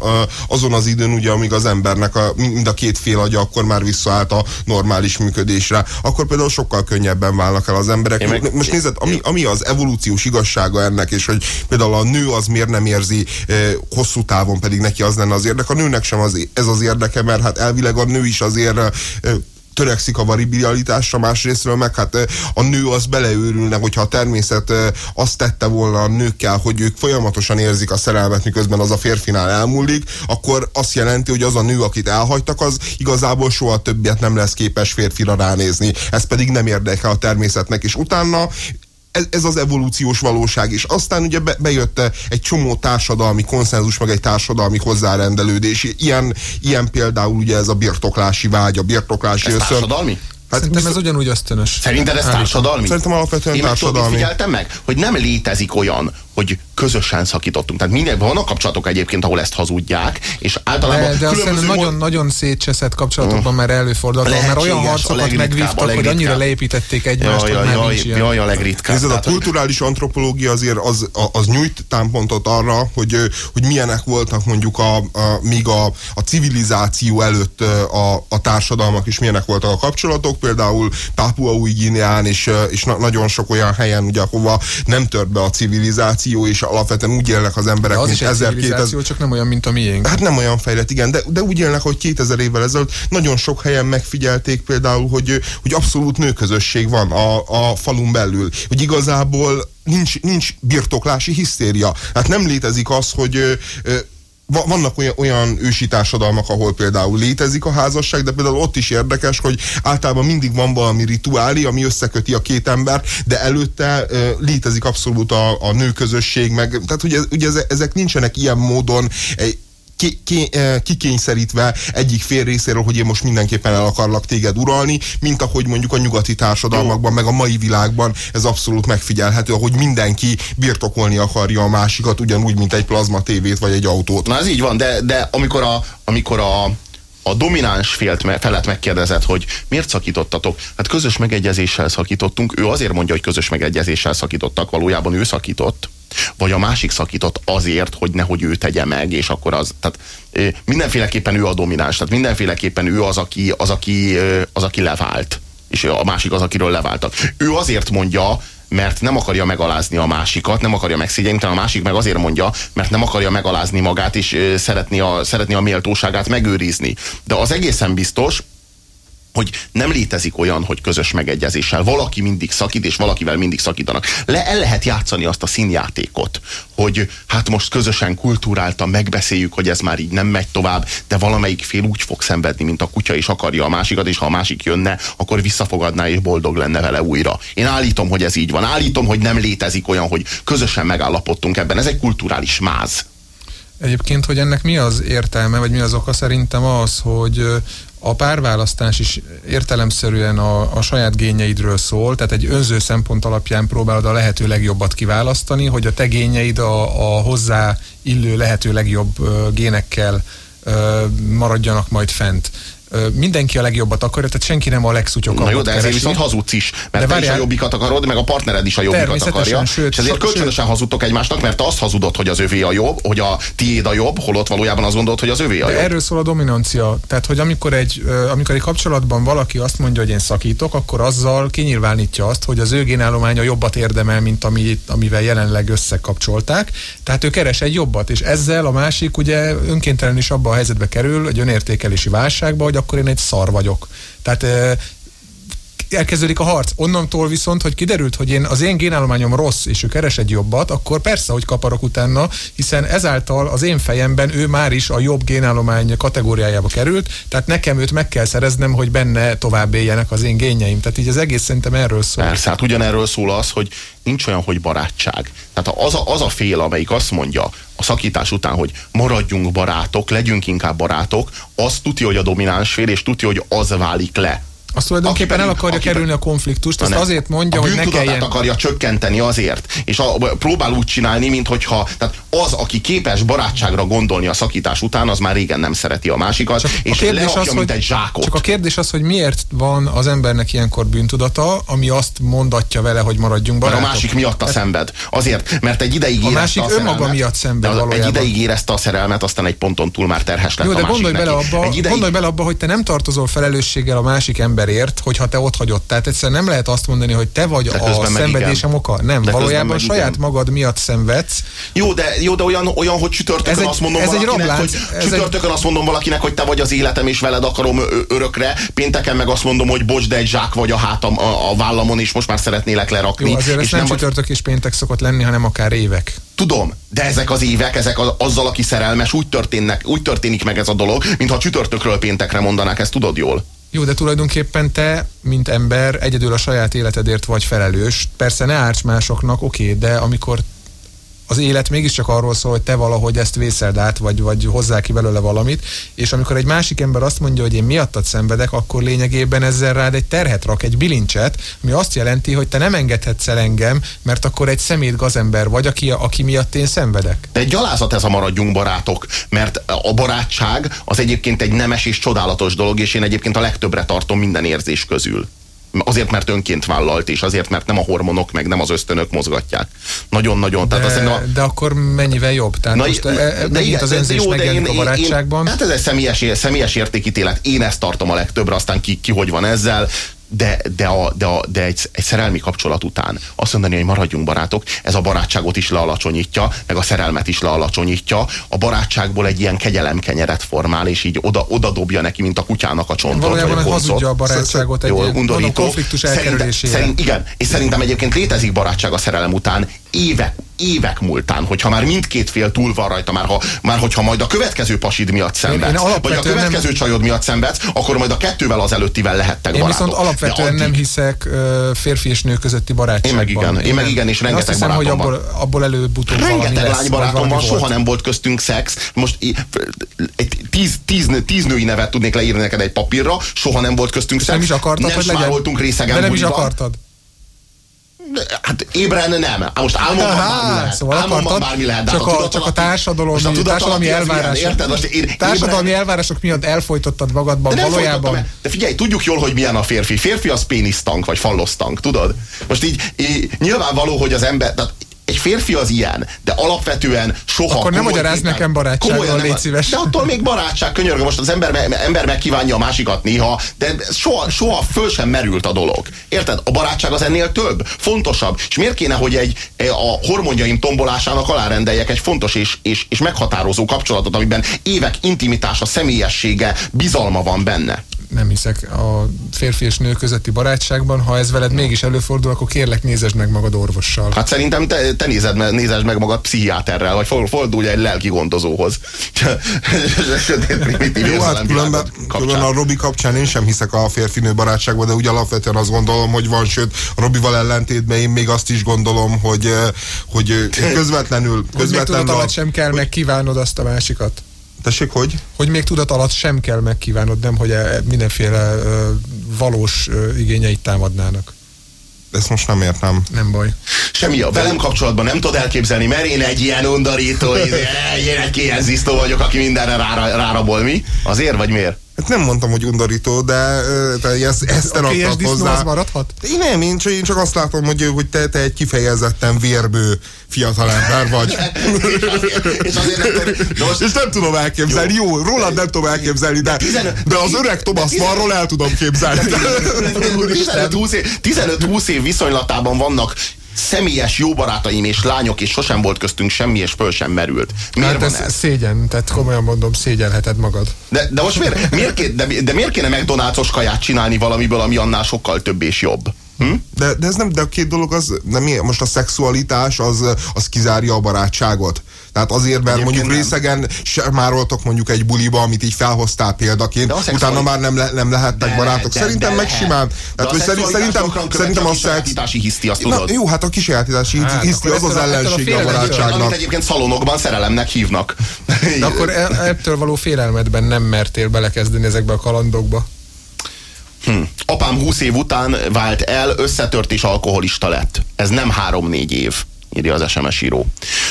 azon az időn, ugye, amíg az embernek a, mind a két fél agya akkor már visszaállt a normális működésre. Akkor például sokkal könnyebben válnak el az emberek. Én meg- Most nézed, ami, ami az evolúciós igazsága ennek, és hogy például a nő az miért nem érzi hosszú távon, pedig neki az lenne az érdek. A nőnek sem az, ez az érdeke, mert hát elvileg a nő is azért ö, törekszik a variabilitásra, másrésztről meg hát a nő az beleőrülne, hogyha a természet azt tette volna a nőkkel, hogy ők folyamatosan érzik a szerelmet, miközben az a férfinál elmúlik, akkor azt jelenti, hogy az a nő, akit elhagytak, az igazából soha többet nem lesz képes férfira ránézni. Ez pedig nem érdekel a természetnek, és utána ez, ez az evolúciós valóság, és aztán ugye be, bejött egy csomó társadalmi konszenzus, meg egy társadalmi hozzárendelődés. Ilyen, ilyen például ugye ez a birtoklási vágy, a birtoklási Ez ösztön. társadalmi? Hát Szerintem ez ugyanúgy ösztönös. Szerinted ez társadalmi? Szerintem alapvetően Én társadalmi. figyeltem meg? Hogy nem létezik olyan, hogy közösen szakítottunk. Tehát minden, vannak kapcsolatok egyébként, ahol ezt hazudják, és általában De, de azt különböző szerintem mód- nagyon, nagyon szétcseszett kapcsolatokban már előfordult, már olyan harcokat megvívtak, hogy annyira leépítették egymást, Jaj, hogy jaj, már jaj, nincs ilyen. jaj, a legritkább. Nézd, a kulturális antropológia azért az, az nyújt támpontot arra, hogy, hogy milyenek voltak mondjuk a, a, még a, a civilizáció előtt a, a társadalmak is milyenek voltak a kapcsolatok, például Pápua új és, és na, nagyon sok olyan helyen, ugye, ahova nem tört be a civilizáció, és alapvetően úgy élnek az emberek, De az mint is egy 1000 civilizáció, csak nem olyan, mint a miénk. Hát nem olyan fejlett, igen, de, de úgy élnek, hogy 2000 évvel ezelőtt nagyon sok helyen megfigyelték például, hogy, hogy abszolút nőközösség van a, a falun belül. Hogy igazából nincs, nincs birtoklási hisztéria. Hát nem létezik az, hogy ö, ö, vannak olyan, olyan ősi társadalmak, ahol például létezik a házasság, de például ott is érdekes, hogy általában mindig van valami rituálé, ami összeköti a két ember, de előtte ö, létezik abszolút a, a nőközösség, meg, tehát ugye, ugye eze- ezek nincsenek ilyen módon ki, ki, eh, kikényszerítve egyik fél részéről, hogy én most mindenképpen el akarlak téged uralni, mint ahogy mondjuk a nyugati társadalmakban, meg a mai világban ez abszolút megfigyelhető, ahogy mindenki birtokolni akarja a másikat, ugyanúgy, mint egy plazma tévét vagy egy autót. Na ez így van, de, de amikor a, amikor a, a domináns félt, felet megkérdezett, hogy miért szakítottatok? Hát közös megegyezéssel szakítottunk. Ő azért mondja, hogy közös megegyezéssel szakítottak, valójában ő szakított. Vagy a másik szakított azért, hogy nehogy ő tegye meg, és akkor az, tehát mindenféleképpen ő a domináns, tehát mindenféleképpen ő az, aki, az, aki, az, aki levált és a másik az, akiről leváltak. Ő azért mondja, mert nem akarja megalázni a másikat, nem akarja megszégyeníteni, a másik meg azért mondja, mert nem akarja megalázni magát, és szeretni a, szeretni a méltóságát megőrizni. De az egészen biztos, hogy nem létezik olyan, hogy közös megegyezéssel valaki mindig szakít, és valakivel mindig szakítanak. Le el lehet játszani azt a színjátékot, hogy hát most közösen kultúráltan megbeszéljük, hogy ez már így nem megy tovább, de valamelyik fél úgy fog szenvedni, mint a kutya, és akarja a másikat, és ha a másik jönne, akkor visszafogadná, és boldog lenne vele újra. Én állítom, hogy ez így van. Állítom, hogy nem létezik olyan, hogy közösen megállapodtunk ebben. Ez egy kulturális máz. Egyébként, hogy ennek mi az értelme, vagy mi az oka, szerintem az, hogy a párválasztás is értelemszerűen a, a saját gényeidről szól, tehát egy önző szempont alapján próbálod a lehető legjobbat kiválasztani, hogy a te gényeid a, a hozzá illő lehető legjobb génekkel maradjanak majd fent mindenki a legjobbat akarja, tehát senki nem a legszutyokat Na jó, de ezért keresi. viszont hazudsz is, mert de te is a jobbikat akarod, meg a partnered is a jobbikat akarja. Sőt, és ezért kölcsönösen sőt, hazudtok egymásnak, mert te azt hazudod, hogy az övé a jobb, hogy a tiéd a jobb, holott valójában azt gondolod, hogy az övé a de jobb. erről szól a dominancia. Tehát, hogy amikor egy, amikor egy kapcsolatban valaki azt mondja, hogy én szakítok, akkor azzal kinyilvánítja azt, hogy az ő génállománya jobbat érdemel, mint ami, amivel jelenleg összekapcsolták. Tehát ő keres egy jobbat, és ezzel a másik ugye önkéntelen is abba a helyzetbe kerül, egy önértékelési válságba, hogy akkor én egy szar vagyok. Tehát elkezdődik a harc. Onnantól viszont, hogy kiderült, hogy én, az én génállományom rossz, és ő keres egy jobbat, akkor persze, hogy kaparok utána, hiszen ezáltal az én fejemben ő már is a jobb génállomány kategóriájába került, tehát nekem őt meg kell szereznem, hogy benne tovább éljenek az én génjeim. Tehát így az egész szerintem erről szól. Persze, hát ugyanerről szól az, hogy nincs olyan, hogy barátság. Tehát az a, az a fél, amelyik azt mondja a szakítás után, hogy maradjunk barátok, legyünk inkább barátok, az tudja, hogy a domináns fél, és tudja, hogy az válik le azt tulajdonképpen el akarja kerülni a konfliktust, azt azért mondja, a hogy ne kelljen... akarja csökkenteni azért, és a, próbál úgy csinálni, mintha tehát az, aki képes barátságra gondolni a szakítás után, az már régen nem szereti a másikat, csak és a leakja, az, mint egy zsákot. Csak a kérdés az, hogy miért van az embernek ilyenkor bűntudata, ami azt mondatja vele, hogy maradjunk barátok. Mert a másik miatt a szenved. Azért, mert egy ideig a másik a önmaga szerelmet, miatt szenved de valójában. Egy ideig érezte a szerelmet, aztán egy ponton túl már terhes lett Jó, de a gondolj bele, abba, ideig... gondolj bele abba, hogy te nem tartozol felelősséggel a másik emberért, hogyha te ott hagyott. Tehát egyszerűen nem lehet azt mondani, hogy te vagy a szenvedésem oka. Nem, de valójában saját igen. magad miatt szenvedsz. Jó, de, jó, de olyan, olyan hogy csütörtökön ez azt mondom ez valakinek, egy rablánc, hogy ez csütörtökön egy... azt mondom valakinek, hogy te vagy az életem, és veled akarom örökre. Pénteken meg azt mondom, hogy bocs, de egy zsák vagy a hátam a, a vállamon, és most már szeretnélek lerakni. Jó, azért és nem, nem csütörtök és péntek szokott lenni, hanem akár évek. Tudom, de ezek az évek, ezek az, azzal, aki szerelmes, úgy, történnek, úgy történik meg ez a dolog, mintha csütörtökről péntekre mondanák, ezt tudod jól. Jó, de tulajdonképpen te, mint ember, egyedül a saját életedért vagy felelős. Persze ne árts másoknak, oké, de amikor az élet mégiscsak arról szól, hogy te valahogy ezt vészeld át, vagy, vagy hozzá ki belőle valamit, és amikor egy másik ember azt mondja, hogy én miattad szenvedek, akkor lényegében ezzel rád egy terhet rak, egy bilincset, ami azt jelenti, hogy te nem engedhetsz el engem, mert akkor egy szemét gazember vagy, aki, aki miatt én szenvedek. De egy gyalázat ez a maradjunk barátok, mert a barátság az egyébként egy nemes és csodálatos dolog, és én egyébként a legtöbbre tartom minden érzés közül azért, mert önként vállalt, és azért, mert nem a hormonok, meg nem az ösztönök mozgatják. Nagyon-nagyon. De, tehát a... de akkor mennyivel jobb? Tehát na, most e, de igen, az önzés jó, megjelenik én, a barátságban. Én, hát ez egy személyes, személyes értékítélet. Én ezt tartom a legtöbbre, aztán ki, ki hogy van ezzel de, de, a, de, a, de egy, egy szerelmi kapcsolat után azt mondani, hogy maradjunk barátok, ez a barátságot is lealacsonyítja, meg a szerelmet is lealacsonyítja. A barátságból egy ilyen kegyelemkenyeret formál, és így oda, oda dobja neki, mint a kutyának a csontot. Valójában vagy a hazudja a barátságot egy Jól, ilyen konfliktus elkerülésére. Szerint, igen, és szerintem egyébként létezik barátság a szerelem után, évek, évek múltán, hogyha már mindkét fél túl van rajta, már, ha, már hogyha majd a következő pasid miatt szenvedsz, vagy a következő nem... csajod miatt szenvedsz, akkor majd a kettővel az előttivel lehettek én barátok. Én viszont alapvetően addig... nem hiszek férfi és nő közötti barátságban. Én meg igen, én, én meg igen, és rengeteg hiszem, barátom hogy abból, abból előbb-utóbb Rengeteg lánybarátom van, soha nem volt köztünk szex. Most egy tíz, tíz, tíz női nevet tudnék leírni neked egy papírra, soha nem volt köztünk szex. Nem is akartad, nem hogy legyen. voltunk részegen De nem is akartad. Hát ébren nem. Most álmomban bármi lehet. Szóval álmomban bármi lehet. Csak a, csak a társadalom, a társadalmi elvárások. Érted? Most én, társadalmi ébren... elvárások miatt elfolytottad magadban de valójában. De figyelj, tudjuk jól, hogy milyen a férfi. Férfi az pénisztank, vagy fallosztank, tudod? Most így, így nyilvánvaló, hogy az ember, tehát egy férfi az ilyen, de alapvetően soha... Akkor nem magyaráz nekem barátságról, légy szíves. De attól még barátság, könyörgöm, most az ember, ember megkívánja a másikat néha, de soha, soha föl sem merült a dolog. Érted? A barátság az ennél több, fontosabb. És miért kéne, hogy egy a hormonjaim tombolásának alárendeljek egy fontos és, és, és meghatározó kapcsolatot, amiben évek intimitása, személyessége, bizalma van benne nem hiszek a férfi és nő közötti barátságban. Ha ez veled mégis előfordul, akkor kérlek nézesd meg magad orvossal. Hát szerintem te, te nézed, nézesd meg magad pszichiáterrel, vagy fordulj egy lelki gondozóhoz. Jó, hát különben, különben a Robi kapcsán én sem hiszek a férfi-nő barátságban, de úgy alapvetően azt gondolom, hogy van, sőt, Robival ellentétben én még azt is gondolom, hogy, hogy közvetlenül, közvetlenül a, sem kell hogy, megkívánod azt a másikat. Tessék, hogy? Hogy még tudat alatt sem kell megkívánod, nem, hogy e, mindenféle uh, valós uh, igényeit támadnának. Ezt most nem értem. Nem baj. Semmi, a velem kapcsolatban nem tudod elképzelni, mert én egy ilyen undorító, izé, én egy kienzisztó vagyok, aki mindenre rárabol, mi? Azért vagy miért? Hát nem mondtam, hogy undorító, de, de ezt, ezt te raktad hozzá. Az maradhat? Én nem, én csak, én csak azt látom, hogy, hogy te, te egy kifejezetten vérbő fiatalember vagy. és, azért nem, most... és nem tudom elképzelni, jó, jó rólad nem tudom elképzelni, de, de az öreg Thomas Marról el tudom képzelni. 15-20 év viszonylatában vannak személyes jó barátaim és lányok, és sosem volt köztünk semmi, és föl sem merült. Miért hát ez, ez szégyen, tehát komolyan mondom, szégyelheted magad. De, de most miért, miért, ké, de, de miért kéne McDonald's-os kaját csinálni valamiből, ami annál sokkal több és jobb? Hm? De, de ez nem, de a két dolog az, nem, most a szexualitás az, az kizárja a barátságot. Tehát azért, mert Egyébként mondjuk nem. részegen már voltok mondjuk egy buliba, amit így felhoztál példaként, de utána már nem, le, nem lehettek de, barátok. De, szerintem de meg lehet. simán. Tehát, hogy szerint, szerintem, szerintem a szex... hiszti, azt tudod. Na, jó, hát a kisajátítási hát, hiszti az az ellenség a, a barátságnak. Amit egyébként szalonokban szerelemnek hívnak. De akkor e- ettől való félelmedben nem mertél belekezdeni ezekbe a kalandokba? Hm. Apám 20 év után vált el, összetört és alkoholista lett. Ez nem három-négy év, írja az SMS író.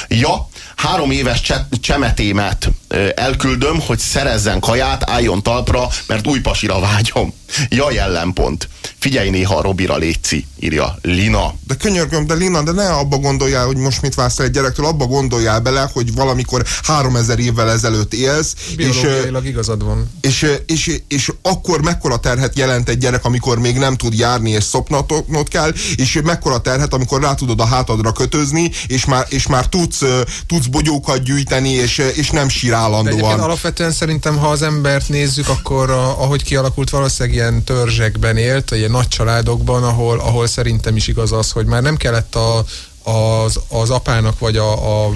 Ja, három éves cse csemetémet elküldöm, hogy szerezzen kaját, álljon talpra, mert új pasira vágyom. Jaj, ellenpont. Figyelj néha a Robira Léci, írja Lina. De könyörgöm, de Lina, de ne abba gondoljál, hogy most mit vársz egy gyerektől, abba gondoljál bele, hogy valamikor 3000 évvel ezelőtt élsz. És, igazad van. És, és, és, és akkor mekkora terhet jelent egy gyerek, amikor még nem tud járni, és szopnatnod kell, és mekkora terhet, amikor rá tudod a hátadra kötözni, és már, és már tudsz, tudsz bogyókat gyűjteni, és, és nem sír állandóan. De alapvetően szerintem, ha az embert nézzük, akkor a, ahogy kialakult valószínűleg ilyen törzsekben élt, ilyen nagy családokban, ahol, ahol szerintem is igaz az, hogy már nem kellett a, az, az apának vagy a, a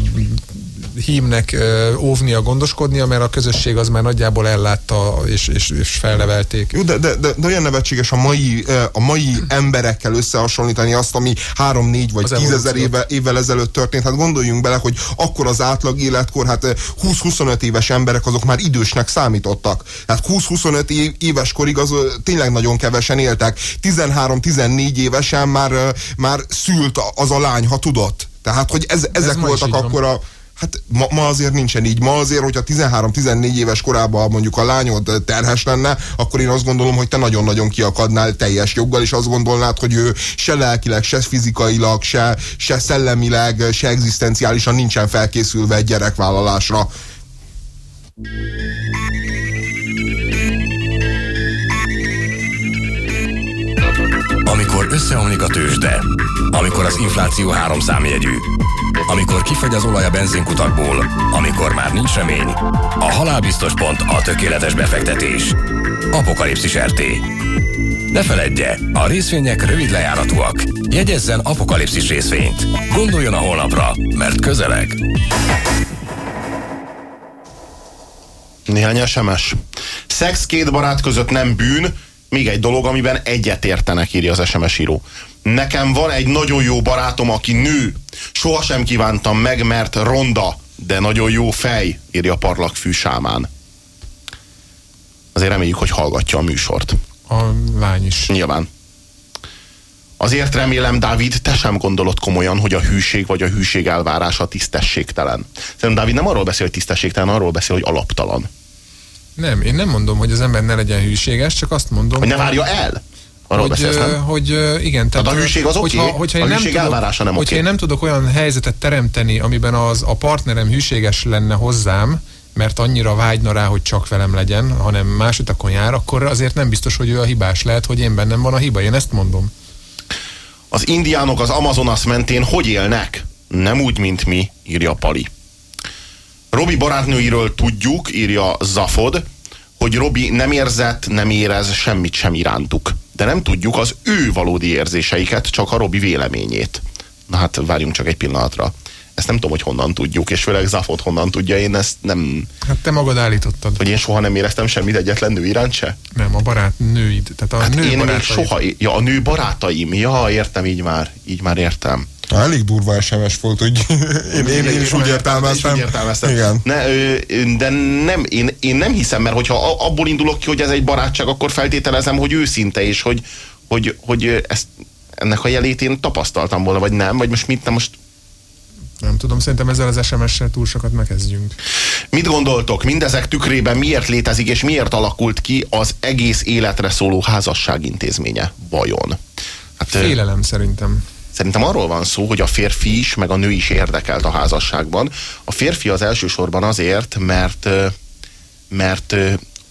hímnek óvnia, gondoskodnia, mert a közösség az már nagyjából ellátta és, és, és felnevelték. Jó, de, de, de, de olyan nevetséges a mai, a mai emberekkel összehasonlítani azt, ami 3-4 vagy 10 ezer éve, évvel ezelőtt történt. Hát gondoljunk bele, hogy akkor az átlag életkor, hát 20-25 éves emberek azok már idősnek számítottak. Hát 20-25 éves korig az tényleg nagyon kevesen éltek. 13-14 évesen már, már szült az a lány, ha tudott. Tehát, hogy ez, ezek ez voltak akkor a Hát ma, ma azért nincsen így. Ma azért, hogyha 13-14 éves korában mondjuk a lányod terhes lenne, akkor én azt gondolom, hogy te nagyon-nagyon kiakadnál teljes joggal, és azt gondolnád, hogy ő se lelkileg, se fizikailag, se, se szellemileg, se egzisztenciálisan nincsen felkészülve egy gyerekvállalásra. Amikor összeomlik a tőzsde, amikor az infláció három számjegyű, amikor kifagy az olaj a benzinkutakból, amikor már nincs remény, a halálbiztos pont a tökéletes befektetés. Apokalipszis RT. Ne feledje, a részvények rövid lejáratúak. Jegyezzen apokalipszis részvényt. Gondoljon a holnapra, mert közeleg. Néhány SMS. Szex két barát között nem bűn, még egy dolog, amiben egyet értenek, írja az SMS író. Nekem van egy nagyon jó barátom, aki nő. Sohasem kívántam meg, mert ronda, de nagyon jó fej, írja Parlak fűsámán. Azért reméljük, hogy hallgatja a műsort. A lány is. Nyilván. Azért remélem, Dávid, te sem gondolod komolyan, hogy a hűség vagy a hűség elvárása tisztességtelen. Szerintem Dávid nem arról beszél, hogy tisztességtelen, arról beszél, hogy alaptalan. Nem, én nem mondom, hogy az ember ne legyen hűséges, csak azt mondom... Hogy ne várja el? Arról hogy, beszélsz, nem? hogy igen. Tehát a hűség az oké, hogyha, hogyha a én nem tudok, elvárása nem hogyha oké. én nem tudok olyan helyzetet teremteni, amiben az a partnerem hűséges lenne hozzám, mert annyira vágyna rá, hogy csak velem legyen, hanem más utakon jár, akkor azért nem biztos, hogy ő a hibás. Lehet, hogy én bennem van a hiba, én ezt mondom. Az indiánok az Amazonas mentén hogy élnek? Nem úgy, mint mi, írja Pali. Robi barátnőiről tudjuk, írja Zafod, hogy Robi nem érzett, nem érez semmit sem irántuk. De nem tudjuk az ő valódi érzéseiket, csak a Robi véleményét. Na hát várjunk csak egy pillanatra. Ezt nem tudom, hogy honnan tudjuk, és főleg Zafod honnan tudja, én ezt nem... Hát te magad állítottad. Hogy én soha nem éreztem semmit egyetlen nő iránt se? Nem, a barát nőid. Tehát a Hát nő én még soha... Ja, a nő barátaim. Ja, értem, így már. Így már értem. Na, elég durva SMS volt, hogy én, én, én is úgy értelmeztem. Úgy értelmeztem. Igen. Ne, de nem, én, én nem hiszem, mert hogyha abból indulok ki, hogy ez egy barátság, akkor feltételezem, hogy őszinte, és hogy, hogy, hogy ezt, ennek a jelét én tapasztaltam volna, vagy nem, vagy most mit, nem most Nem tudom, szerintem ezzel az SMS-sel túl sokat ne kezdjünk. Mit gondoltok, mindezek tükrében miért létezik és miért alakult ki az egész életre szóló házasság intézménye? Vajon? Hát, Félelem szerintem. Szerintem arról van szó, hogy a férfi is, meg a nő is érdekelt a házasságban. A férfi az elsősorban azért, mert, mert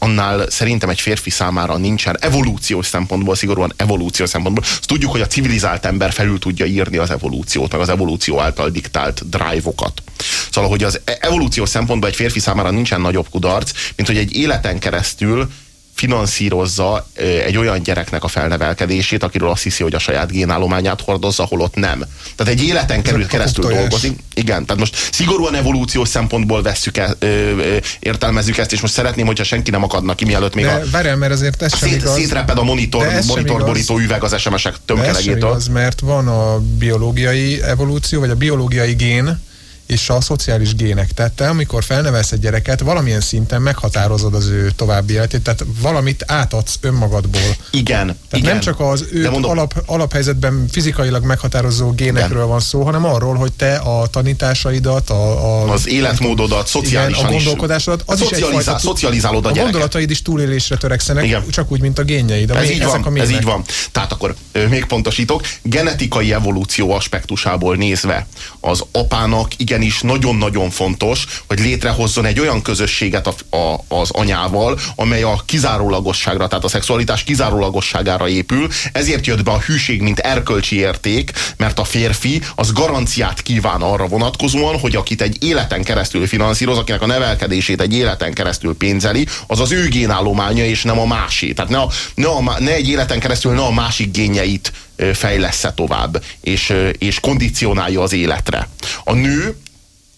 annál szerintem egy férfi számára nincsen evolúciós szempontból, szigorúan evolúciós szempontból. Azt tudjuk, hogy a civilizált ember felül tudja írni az evolúciót, meg az evolúció által diktált drive-okat. Szóval, hogy az e- evolúciós szempontból egy férfi számára nincsen nagyobb kudarc, mint hogy egy életen keresztül finanszírozza egy olyan gyereknek a felnevelkedését, akiről azt hiszi, hogy a saját génállományát hordozza, holott nem. Tehát egy életen kerül, keresztül dolgozik. Igen, tehát most szigorúan evolúciós szempontból vesszük e, ö, ö, értelmezzük ezt, és most szeretném, hogyha senki nem akadna ki, mielőtt még De a várjál, mert azért ez sem szét, igaz. szétreped a monitor, igaz. üveg az SMS-ek De ez tömkelegétől. igaz, mert van a biológiai evolúció, vagy a biológiai gén, és a szociális gének. Tehát te, amikor felnevelsz egy gyereket, valamilyen szinten meghatározod az ő további életét, tehát valamit átadsz önmagadból. Igen, Tehát igen. nem csak az őt mondom, alap, alaphelyzetben fizikailag meghatározó génekről Igen. van szó, hanem arról, hogy te a tanításaidat, a, a az életmódodat, szociálisan igen, a gondolkodásodat, az is egyfajta... szocializálod a a gyereket. gondolataid is túlélésre törekszenek, Igen. csak úgy, mint a génjeid. Ez így, ezek a van, ez így van. Tehát akkor még pontosítok, genetikai evolúció aspektusából nézve az apának igenis nagyon-nagyon fontos, hogy létrehozzon egy olyan közösséget a, a, az anyával, amely a kizárólagosságra, tehát a szexualitás kizárólagosságára épül. Ezért jött be a hűség, mint erkölcsi érték, mert a férfi az garanciát kíván arra vonatkozóan, hogy akit egy életen keresztül finanszíroz, akinek a nevelkedését egy életen keresztül pénzeli, az az ő génállománya, és nem a másé. Tehát ne, a, ne, a, ne egy életen keresztül ne a másik génjeit ö, fejlessze tovább, és, és kondicionálja az életre. A nő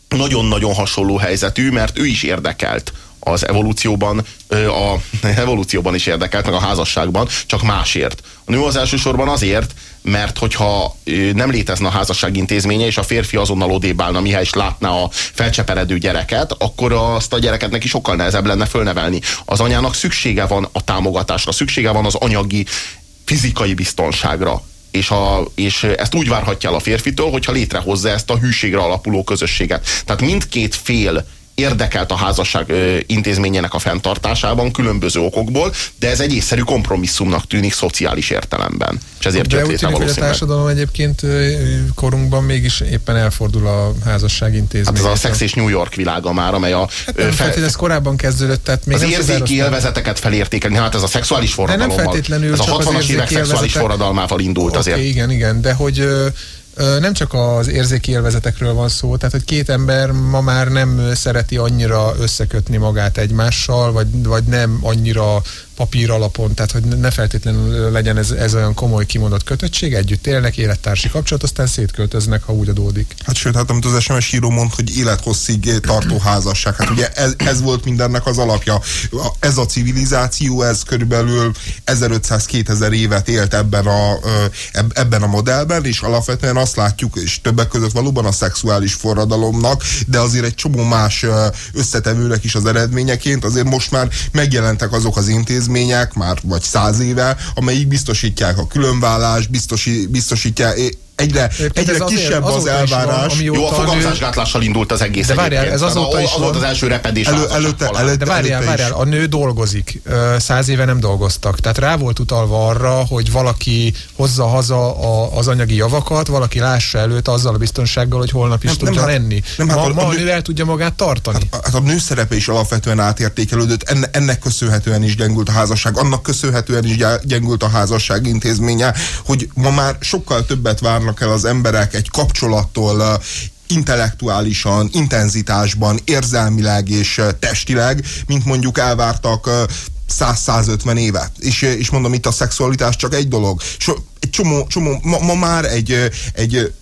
nagyon-nagyon hasonló helyzetű, mert ő is érdekelt az evolúcióban, a evolúcióban is érdekelt, meg a házasságban, csak másért. A nő az elsősorban azért, mert hogyha nem létezne a házasság intézménye, és a férfi azonnal odébb állna, mihely is látná a felcseperedő gyereket, akkor azt a gyereket neki sokkal nehezebb lenne fölnevelni. Az anyának szüksége van a támogatásra, szüksége van az anyagi, fizikai biztonságra. És, a, és ezt úgy várhatja el a férfitől, hogyha létrehozza ezt a hűségre alapuló közösséget. Tehát mindkét fél érdekelt a házasság intézményének a fenntartásában különböző okokból, de ez egy észszerű kompromisszumnak tűnik szociális értelemben. És ezért De úgy tűnik, hogy a társadalom egyébként korunkban mégis éppen elfordul a házasság Hát intézménye. ez a Sex és New York világa már, amely a, Hát nem fe- feltétlenül, ez korábban kezdődött, tehát még az nem érzéki élvezeteket felértékelni, hát ez a szexuális forradalommal, feltétlenül ez a csak az 60-as évek szexuális forradalmával indult Oké, azért. igen, igen, de hogy nem csak az érzéki élvezetekről van szó, tehát hogy két ember ma már nem szereti annyira összekötni magát egymással, vagy, vagy nem annyira papír alapon, tehát hogy ne feltétlenül legyen ez, ez olyan komoly kimondott kötöttség, együtt élnek, élettársi kapcsolat, aztán szétköltöznek, ha úgy adódik. Hát sőt, hát amit az SMS író mond, hogy élethosszig tartó házasság. Hát ugye ez, ez volt mindennek az alapja. Ez a civilizáció, ez körülbelül 1500-2000 évet élt ebben a, ebben a modellben, és alapvetően azt látjuk, és többek között valóban a szexuális forradalomnak, de azért egy csomó más összetevőnek is az eredményeként, azért most már megjelentek azok az intézmények, már vagy száz éve, amelyik biztosítják a különvállás, biztosi, biztosítják, egyre, egyre ez kisebb az van, elvárás. ami- Jó, a fogamzásgátlással indult az egész De várjál, egyébként. ez azóta is az volt van. az első repedés Elő- előtte- előtte- De várjál, várjál, a nő dolgozik, száz éve nem dolgoztak. Tehát rá volt utalva arra, hogy valaki hozza haza a, az anyagi javakat, valaki lássa előtt azzal a biztonsággal, hogy holnap is Nem- nem, tudja hát- lenni. nem, hát a- ma a nő- nő el tudja magát tartani. Hát a nő szerepe is alapvetően átértékelődött, enne, ennek köszönhetően is gyengült a házasság, annak köszönhetően is gyengült a házasság intézménye, hogy ma már sokkal többet várnak el az emberek egy kapcsolattól, intellektuálisan, intenzitásban, érzelmileg és testileg, mint mondjuk elvártak ö, 100-150 évet. És, és mondom, itt a szexualitás csak egy dolog. So, egy csomó, csomó ma, ma már egy, egy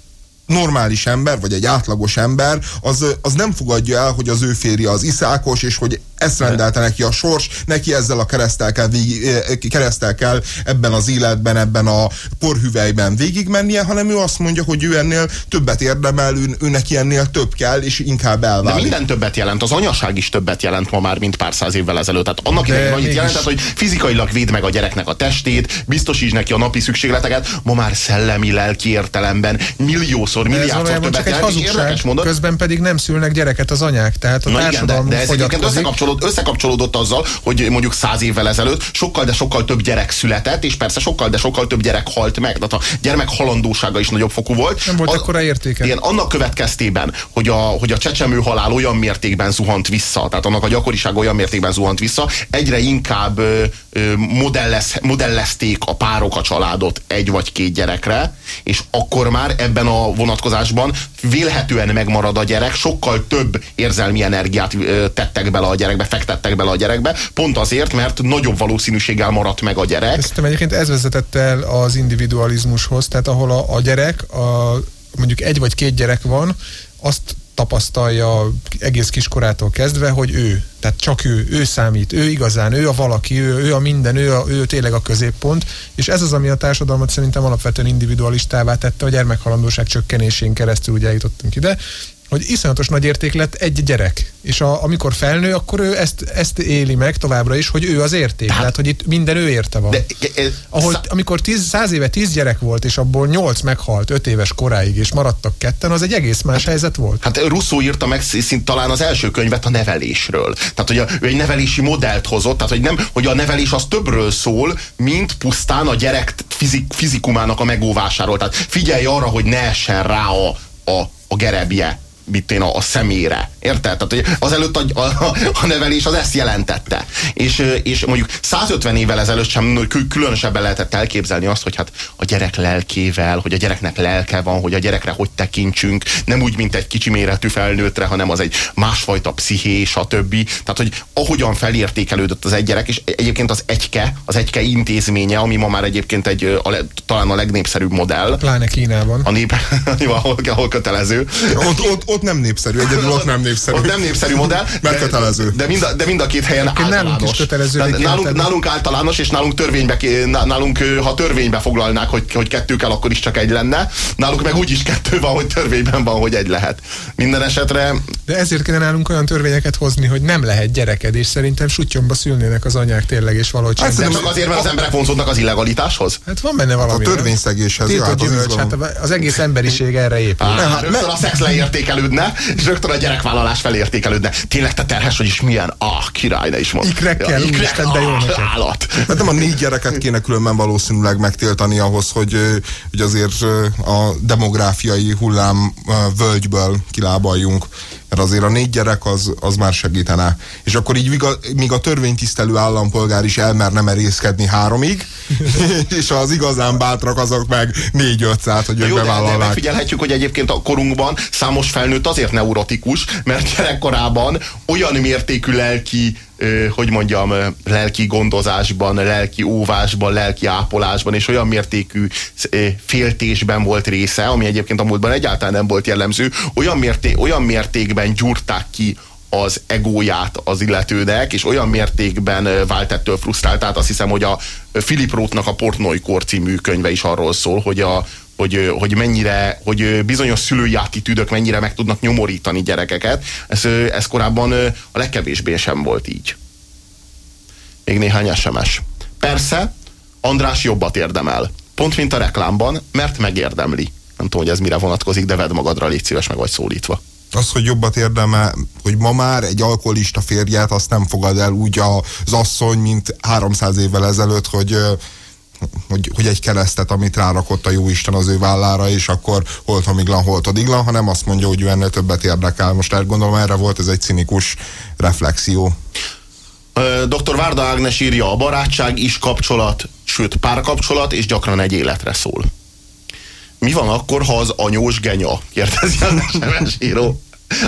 normális ember, vagy egy átlagos ember, az, az nem fogadja el, hogy az ő férje az iszákos, és hogy ezt rendelte neki a sors, neki ezzel a keresztel kell, végig, eh, keresztel kell ebben az életben, ebben a porhüvelyben végigmennie, hanem ő azt mondja, hogy ő ennél többet érdemel, ő, ő neki ennél több kell, és inkább De elválik. minden többet jelent, az anyaság is többet jelent ma már, mint pár száz évvel ezelőtt. Tehát annak De idején annyit mégis- jelentett, hogy fizikailag véd meg a gyereknek a testét, biztosíts neki a napi szükségleteket, ma már szellemi, lelki értelemben milliószor, De milliárdszor többet csak egy jelent, hazugság, közben pedig nem szülnek gyereket az anyák, tehát a Na igen, de, társadalom de ez fogyatkozik. Összekapcsolód, összekapcsolódott azzal, hogy mondjuk száz évvel ezelőtt sokkal, de sokkal több gyerek született, és persze sokkal, de sokkal több gyerek halt meg. Tehát a gyermek halandósága is nagyobb fokú volt. Nem volt Az- akkora értéke. Igen, annak következtében, hogy a, hogy a csecsemő halál olyan mértékben zuhant vissza, tehát annak a gyakorisága olyan mértékben zuhant vissza, egyre inkább ö, ö, modellez, modellezték a párok a családot egy vagy két gyerekre, és akkor már ebben a vonatkozásban vélhetően megmarad a gyerek, sokkal több érzelmi energiát tettek bele a gyerekbe, fektettek bele a gyerekbe, pont azért, mert nagyobb valószínűséggel maradt meg a gyerek. Szerintem egyébként ez vezetett el az individualizmushoz, tehát ahol a, a gyerek, a, mondjuk egy vagy két gyerek van, azt tapasztalja egész kiskorától kezdve, hogy ő, tehát csak ő, ő számít, ő igazán, ő a valaki, ő, ő a minden, ő, a, ő tényleg a középpont, és ez az, ami a társadalmat szerintem alapvetően individualistává tette, a gyermekhalandóság csökkenésén keresztül ugye eljutottunk ide, hogy iszonyatos nagy érték lett egy gyerek. És a, amikor felnő, akkor ő ezt, ezt éli meg továbbra is, hogy ő az érték. Tehát, Tehát hogy itt minden ő érte van. De, e, Ahol, szá- amikor tíz, száz éve tíz gyerek volt, és abból nyolc meghalt öt éves koráig, és maradtak ketten, az egy egész más helyzet volt. Hát Rousseau írta meg szint talán az első könyvet a nevelésről. Tehát, hogy a, ő egy nevelési modellt hozott, tehát, hogy, nem, hogy a nevelés az többről szól, mint pusztán a gyerek fizik, fizikumának a megóvásáról. Tehát figyelj arra, hogy ne essen rá a, a, a gerebje mit én, a, a szemére. Érted? Tehát hogy azelőtt a, a, a nevelés az ezt jelentette. És, és mondjuk 150 évvel ezelőtt sem kül- különösebben lehetett elképzelni azt, hogy hát a gyerek lelkével, hogy a gyereknek lelke van, hogy a gyerekre hogy tekintsünk, nem úgy, mint egy kicsi méretű felnőttre, hanem az egy másfajta psziché, stb. Tehát, hogy ahogyan felértékelődött az egy gyerek, és egyébként az egyke, az egyke intézménye, ami ma már egyébként egy, a, talán a legnépszerűbb modell, Pláne Kínában. a nép, ahol, ahol kötelező. Ott, ott, ott nem népszerű, egyedül ott nem népszerű. Ott nem népszerű modell. Mert kötelező. De mind, a, de mind a két helyen Egyébként nálunk általános. is kötelezővé Tehát kéne nálunk, nálunk általános, és nálunk törvénybe, nálunk, ha törvénybe foglalnák, hogy, hogy kettő kell, akkor is csak egy lenne. Nálunk meg úgy is kettő van, hogy törvényben van, hogy egy lehet. Minden esetre De ezért kéne nálunk olyan törvényeket hozni, hogy nem lehet gyereked, és szerintem sutyomba szülnének az anyák tényleg, és valahogy Hát csak azért, mert az emberek vonzódnak az illegalitáshoz. Hát van benne valami. A nem? törvényszegéshez, Tiltott hát gyümölcs, hát az egész emberiség erre épül. Á, hát rögtön a szex leértékelődne, és rögtön a gyerekvállalás felértékelődne. Tényleg te terhes vagy is milyen? Ah, király, ne is mond. Ikrekkel, úristen, de jó ah, állat. Hát nem a négy gyereket kéne különben valószínűleg megtiltani ahhoz, hogy, hogy azért a demográfiai hullám völgyből kilábaljunk. Mert azért a négy gyerek az, az már segítene. És akkor így míg a, míg a törvénytisztelő állampolgár is elmerne merészkedni háromig, és az igazán bátrak azok meg négy-ötszát, hogy ők Jó, de, de bevállalnák. megfigyelhetjük, hogy egyébként a korunkban számos felnőtt azért neurotikus, mert gyerekkorában olyan mértékű lelki hogy mondjam, lelki gondozásban, lelki óvásban, lelki ápolásban, és olyan mértékű féltésben volt része, ami egyébként a múltban egyáltalán nem volt jellemző, olyan, mérté, olyan mértékben gyúrták ki az egóját az illetőnek, és olyan mértékben vált ettől frusztrált. Tehát azt hiszem, hogy a Philip Rothnak a Portnoykor című könyve is arról szól, hogy a hogy, hogy mennyire, hogy bizonyos szülői attitűdök mennyire meg tudnak nyomorítani gyerekeket. Ez, ez korábban a legkevésbé sem volt így. Még néhány SMS. Persze, András jobbat érdemel. Pont mint a reklámban, mert megérdemli. Nem tudom, hogy ez mire vonatkozik, de vedd magadra, légy szíves, meg vagy szólítva. Az, hogy jobbat érdemel, hogy ma már egy alkoholista férját azt nem fogad el úgy az asszony, mint 300 évvel ezelőtt, hogy hogy, hogy egy keresztet, amit rárakott a jóisten az ő vállára, és akkor holt amiglan, holt odiglan, hanem azt mondja, hogy ő ennél többet érdekel. Most el gondolom, erre volt ez egy cinikus reflexió. Dr. Várda Ágnes írja, a barátság is kapcsolat, sőt párkapcsolat, és gyakran egy életre szól. Mi van akkor, ha az anyós genya? Kérdezi az SMS író.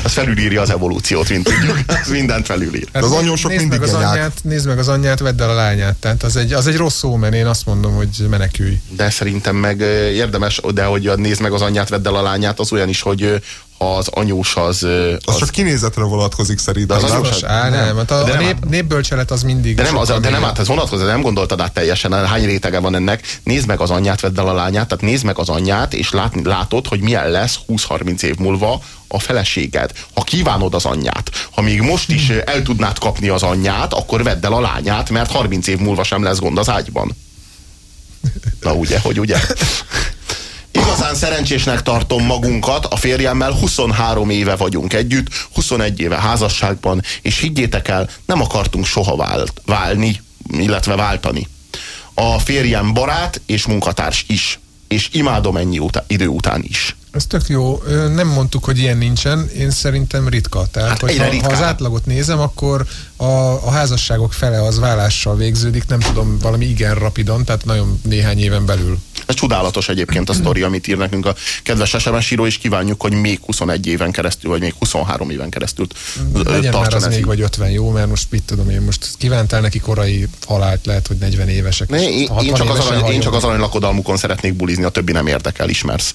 Az felülírja az evolúciót, mint tudjuk. Az mindent felülír. De az anyósok nézd mindig meg az genyák. anyját, nézd meg az anyját, vedd el a lányát. Tehát az egy, az egy rossz szó, mert én azt mondom, hogy menekülj. De szerintem meg ö, érdemes, de hogy nézd meg az anyját, vedd el a lányát, az olyan is, hogy ha az anyós az... ö, Az, csak kinézetre vonatkozik szerintem. Az nem? anyós-? Á, nem. Hát a, De a nem nép, népbölcselet az mindig. De nem, az, de nem, hát ez vonatkozó, nem gondoltad át teljesen, hány rétege van ennek. Nézd meg az anyját, vedd el a lányát, tehát nézd meg az anyját, és lát, látod, hogy milyen lesz 20-30 év múlva a feleséged. Ha kívánod az anyját, ha még most is el tudnád kapni az anyját, akkor vedd el a lányát, mert 30 év múlva sem lesz gond az ágyban. Na ugye, hogy ugye? Igazán szerencsésnek tartom magunkat, a férjemmel 23 éve vagyunk együtt, 21 éve házasságban, és higgyétek el, nem akartunk soha vált, válni, illetve váltani. A férjem barát és munkatárs is, és imádom ennyi utá- idő után is. Ez tök jó. Nem mondtuk, hogy ilyen nincsen. Én szerintem ritka. Tehát, Hát hogy egyre ha, az átlagot nézem, akkor a, a házasságok fele az vállással végződik, nem tudom, valami igen rapidon, tehát nagyon néhány éven belül. Ez csodálatos egyébként a sztori, amit ír nekünk a kedves SMS író, és kívánjuk, hogy még 21 éven keresztül, vagy még 23 éven keresztül ö, Legyen már tartson az ez még így. vagy 50 jó, mert most mit tudom én, most kívántál neki korai halált, lehet, hogy 40 évesek. Ne, én, 60 én, csak az arany, én csak az meg. aranylakodalmukon szeretnék bulizni, a többi nem érdekel, ismersz.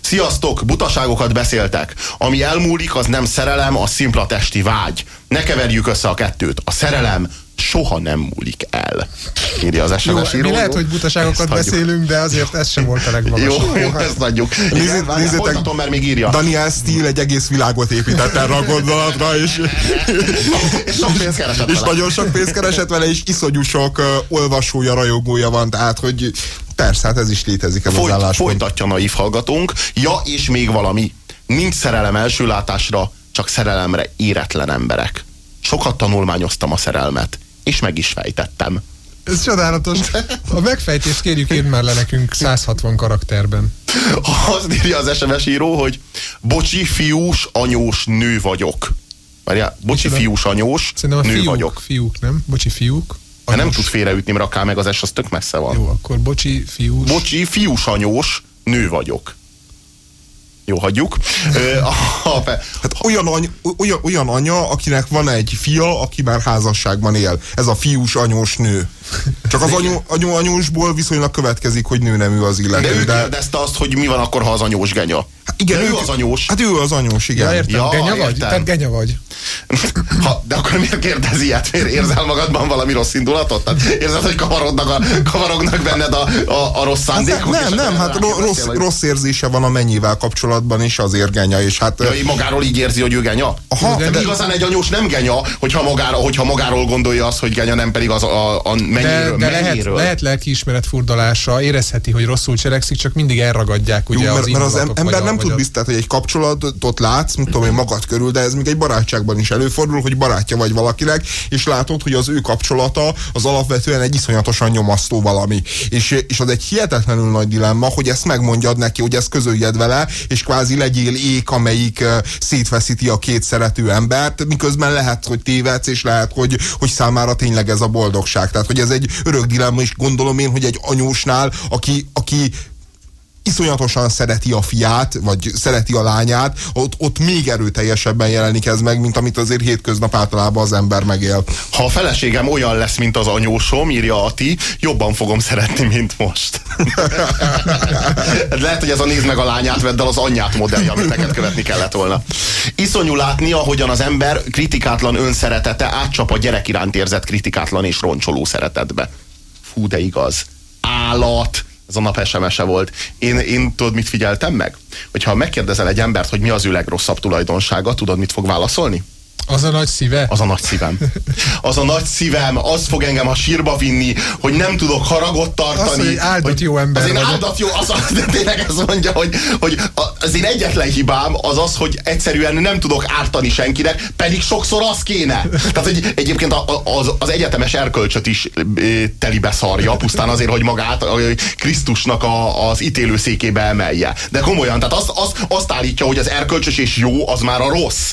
Sziasztok, butaságokat beszéltek. Ami elmúlik, az nem szerelem, az szimpla testi vágy. Ne keverjük össze a kettőt. A szerelem soha nem múlik el. Írja az SMS író. mi lehet, hogy butaságokat beszélünk, de azért ez sem volt a legmagasabb. Jó, jó, ezt adjuk. Igen, várjál, folytatom, mert még írja. Daniel Steele egy egész világot épített erre a gondolatra, és, És sok pénzt keresett és vele. nagyon sok pénzt keresett vele, és iszonyú sok uh, olvasója, rajongója van, tehát hogy persze, hát ez is létezik ez az Folyt, álláspont. folytatja naív hallgatónk. Ja, és még valami. Nincs szerelem első látásra, csak szerelemre éretlen emberek. Sokat tanulmányoztam a szerelmet, és meg is fejtettem. Ez csodálatos. A megfejtést kérjük írd már le nekünk 160 karakterben. Azt írja az SMS író, hogy bocsi, fiús, anyós nő vagyok. Várjál, bocsi, Micsoda? fiús, anyós Szerintem a nő fiúk, vagyok. fiúk, nem? Bocsi, fiúk. Ha nem Anyós. tud félreütni, rakál meg az S, az tök messze van. Jó, akkor bocsi, fiús. Bocsi, fiús, anyós nő vagyok. Jó, hagyjuk. Hát olyan, any, olyan, olyan anya, akinek van egy fia, aki már házasságban él. Ez a fiús anyós nő. Csak az anyu, anyu anyósból viszonylag következik, hogy nő nem ő az de illető. ő De, kérdezte azt, hogy mi van akkor, ha az anyós genya. hát igen, de ő ők- az anyós. Hát ő az anyós, igen. Ja, értem, Ja, genya vagy? értem. Tehát genya vagy. Ha, de akkor miért kérdezi ilyet? Miért érzel magadban valami rossz indulatot? Tehát érzed, hogy kavarodnak, a, kavarognak benned a, a, a rossz Hát szándékok? nem, és nem, hát rossz, vagy- rossz érzése van a mennyivel kapcsolatban is az érgenya, és hát Ja, magáról így érzi, hogy ő genya? Aha, de, de- igazán egy anyós nem genya, hogyha, magára, hogyha magáról gondolja azt, hogy genya, nem pedig az a, a De, mennyiről. de lehet, mennyiről. lehet lelkiismeret furdalása, érezheti, hogy rosszul cselekszik, csak mindig elragadják ugye Jó, mert, az mert az ember vagy nem vagy tud biztos, hogy egy kapcsolatot látsz, mint tudom én, magad körül, de ez még egy barátságban is előfordul, hogy barátja vagy valakinek, és látod, hogy az ő kapcsolata az alapvetően egy iszonyatosan nyomasztó valami. És, és az egy hihetetlenül nagy dilemma, hogy ezt megmondjad neki, hogy ezt közöljed vele, és kvázi legyél ék, amelyik szétfeszíti a két szerető embert, miközben lehet, hogy tévedsz, és lehet, hogy, hogy számára tényleg ez a boldogság. Tehát, hogy ez egy örök dilemma, és gondolom én, hogy egy anyósnál, aki, aki iszonyatosan szereti a fiát, vagy szereti a lányát, ott, ott még erőteljesebben jelenik ez meg, mint amit azért hétköznap általában az ember megél. Ha a feleségem olyan lesz, mint az anyósom, írja Ati, jobban fogom szeretni, mint most. Lehet, hogy ez a nézd meg a lányát, vedd el az anyját modellje, amit neked követni kellett volna. Iszonyú látni, ahogyan az ember kritikátlan önszeretete átcsap a gyerek iránt érzett kritikátlan és roncsoló szeretetbe. Fú, de igaz. Állat. Ez a nap SMS-e volt. Én, én tudod, mit figyeltem meg? Hogyha megkérdezel egy embert, hogy mi az ő legrosszabb tulajdonsága, tudod, mit fog válaszolni? Az a nagy szíve? Az a nagy szívem. Az a nagy szívem, az fog engem a sírba vinni, hogy nem tudok haragot tartani. Az, hogy áldott hogy jó ember Az én áldott jó, az, az de tényleg ez mondja, hogy, hogy az én egyetlen hibám az az, hogy egyszerűen nem tudok ártani senkinek, pedig sokszor az kéne. Tehát, hogy egyébként az, az egyetemes erkölcsöt is telibe szarja, pusztán azért, hogy magát Krisztusnak a, az ítélőszékébe emelje. De komolyan, tehát azt, azt, azt állítja, hogy az erkölcsös és jó, az már a rossz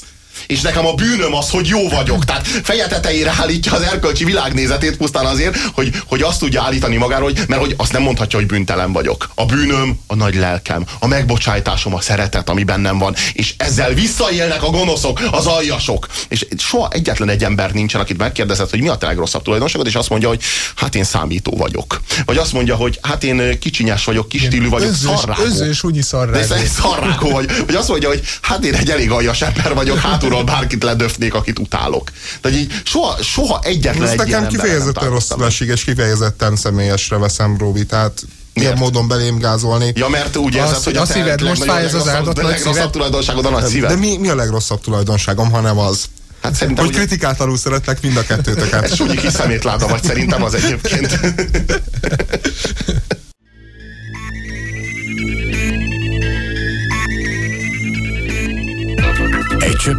és nekem a bűnöm az, hogy jó vagyok. Tehát feje tetejére állítja az erkölcsi világnézetét pusztán azért, hogy, hogy azt tudja állítani magáról, hogy, mert hogy azt nem mondhatja, hogy bűntelen vagyok. A bűnöm a nagy lelkem, a megbocsájtásom a szeretet, ami bennem van, és ezzel visszaélnek a gonoszok, az aljasok. És soha egyetlen egy ember nincsen, akit megkérdezett, hogy mi a te legrosszabb tulajdonságod, és azt mondja, hogy hát én számító vagyok. Vagy azt mondja, hogy hát én kicsinyes vagyok, kis stílű vagyok, özös, szarrákó. Özös, úgy szarrákó. De szarrákó vagy. Vagy azt mondja, hogy hát én egy elég aljas ember vagyok, hátul ahol bárkit ledöfnék, akit utálok. Tehát így soha, soha egyetlen Ez nekem kifejezetten esik, és kifejezetten személyesre veszem Róbi, tehát ilyen módon belém gázolni. Ja, mert úgy érzed, az, hogy a, a szíved most fáj ez az áldott nagy legrosszabb tulajdonságod a nagy szíved. De mi, mi a legrosszabb tulajdonságom, hanem az? Hát szerintem, hogy ugye... kritikátlanul szeretlek mind a kettőtöket. Ez súnyi kis szemétláda vagy szerintem az egyébként.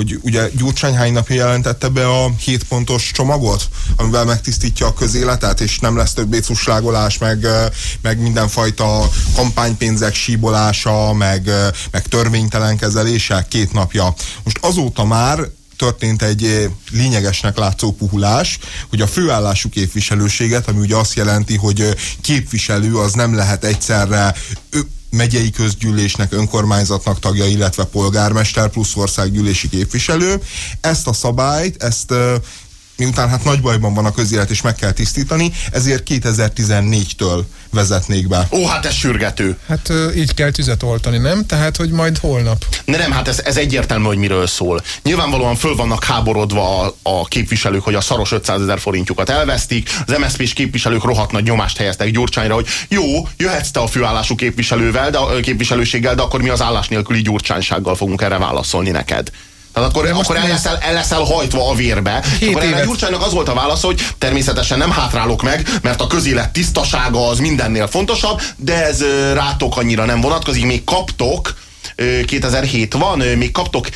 hogy ugye Gyurcsány hány napja jelentette be a 7 pontos csomagot, amivel megtisztítja a közéletet, és nem lesz többé cusságolás, meg, meg mindenfajta kampánypénzek síbolása, meg, meg törvénytelen kezelése két napja. Most azóta már történt egy lényegesnek látszó puhulás, hogy a főállású képviselőséget, ami ugye azt jelenti, hogy képviselő az nem lehet egyszerre megyei közgyűlésnek, önkormányzatnak tagja, illetve polgármester plusz országgyűlési képviselő. Ezt a szabályt, ezt miután hát nagy bajban van a közélet és meg kell tisztítani, ezért 2014-től vezetnék be. Ó, hát ez sürgető. Hát így kell tüzet oltani, nem? Tehát, hogy majd holnap. Ne, nem, hát ez, ez egyértelmű, hogy miről szól. Nyilvánvalóan föl vannak háborodva a, a képviselők, hogy a szaros 500 ezer forintjukat elvesztik. Az MSZP-s képviselők rohadt nagy nyomást helyeztek Gyurcsányra, hogy jó, jöhetsz te a főállású képviselővel, de, képviselőséggel, de akkor mi az állás nélküli gyurcsánysággal fogunk erre válaszolni neked. Tehát akkor, akkor el, leszel, el leszel hajtva a vérbe. És akkor erre Gyurcsánynak az volt a válasz, hogy természetesen nem hátrálok meg, mert a közélet tisztasága az mindennél fontosabb, de ez rátok annyira nem vonatkozik. Még kaptok 2007 van, még kaptok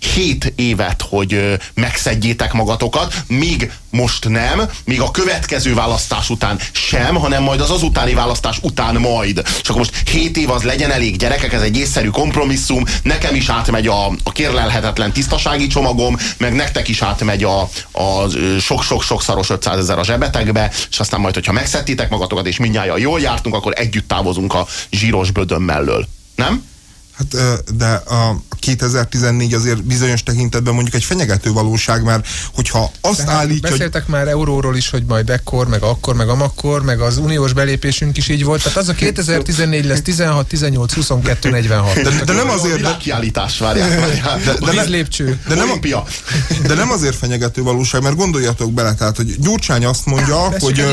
7 évet, hogy megszedjétek magatokat, még most nem, még a következő választás után sem, hanem majd az azutáni választás után majd. És most 7 év az legyen elég gyerekek, ez egy észszerű kompromisszum, nekem is átmegy a, a kérlelhetetlen tisztasági csomagom, meg nektek is átmegy a, a sok-sok-sok szaros 500 ezer a zsebetekbe, és aztán majd, hogyha megszedtétek magatokat, és mindjárt jól jártunk, akkor együtt távozunk a zsíros bödön mellől. Nem? Hát, de a 2014 azért bizonyos tekintetben mondjuk egy fenyegető valóság, mert hogyha azt Tehát állítja... Beszéltek hogy... már euróról is, hogy majd ekkor, meg akkor, meg amakkor, meg az uniós belépésünk is így volt. Tehát az a 2014 lesz 16, 18, 22, 46. De, de, de nem azért... De, kiállítás, várják. De, de, de, lépcső. De nem, de nem azért fenyegető valóság, mert gondoljatok bele, tehát, hogy Gyurcsány azt mondja, hogy,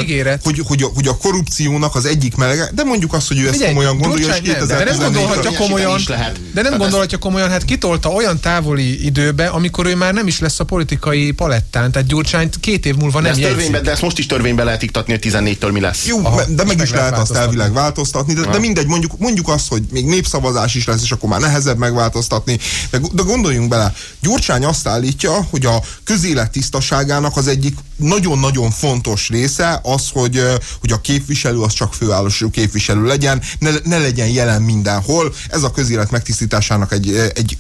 hogy, hogy, a, hogy a korrupciónak az egyik melege, de mondjuk azt, hogy ő ezt komolyan gondolja, és 2014 De nem gondolhatja komolyan, de nem gondolhatja komolyan, hát kitolta olyan távoli időbe, amikor ő már nem is lesz a politikai palettán, tehát Gyurcsányt két év múlva nem de ezt, de ezt most is törvénybe lehet iktatni, hogy 14-től mi lesz. Jó, Aha, de meg is lehet azt elvileg változtatni, de, de mindegy, mondjuk, mondjuk azt, hogy még népszavazás is lesz, és akkor már nehezebb megváltoztatni. De, de gondoljunk bele, Gyurcsány azt állítja, hogy a közélet tisztaságának az egyik nagyon-nagyon fontos része az, hogy, hogy a képviselő az csak főállású képviselő legyen, ne, ne legyen jelen mindenhol. Ez a közélet megtisztításának egy, egy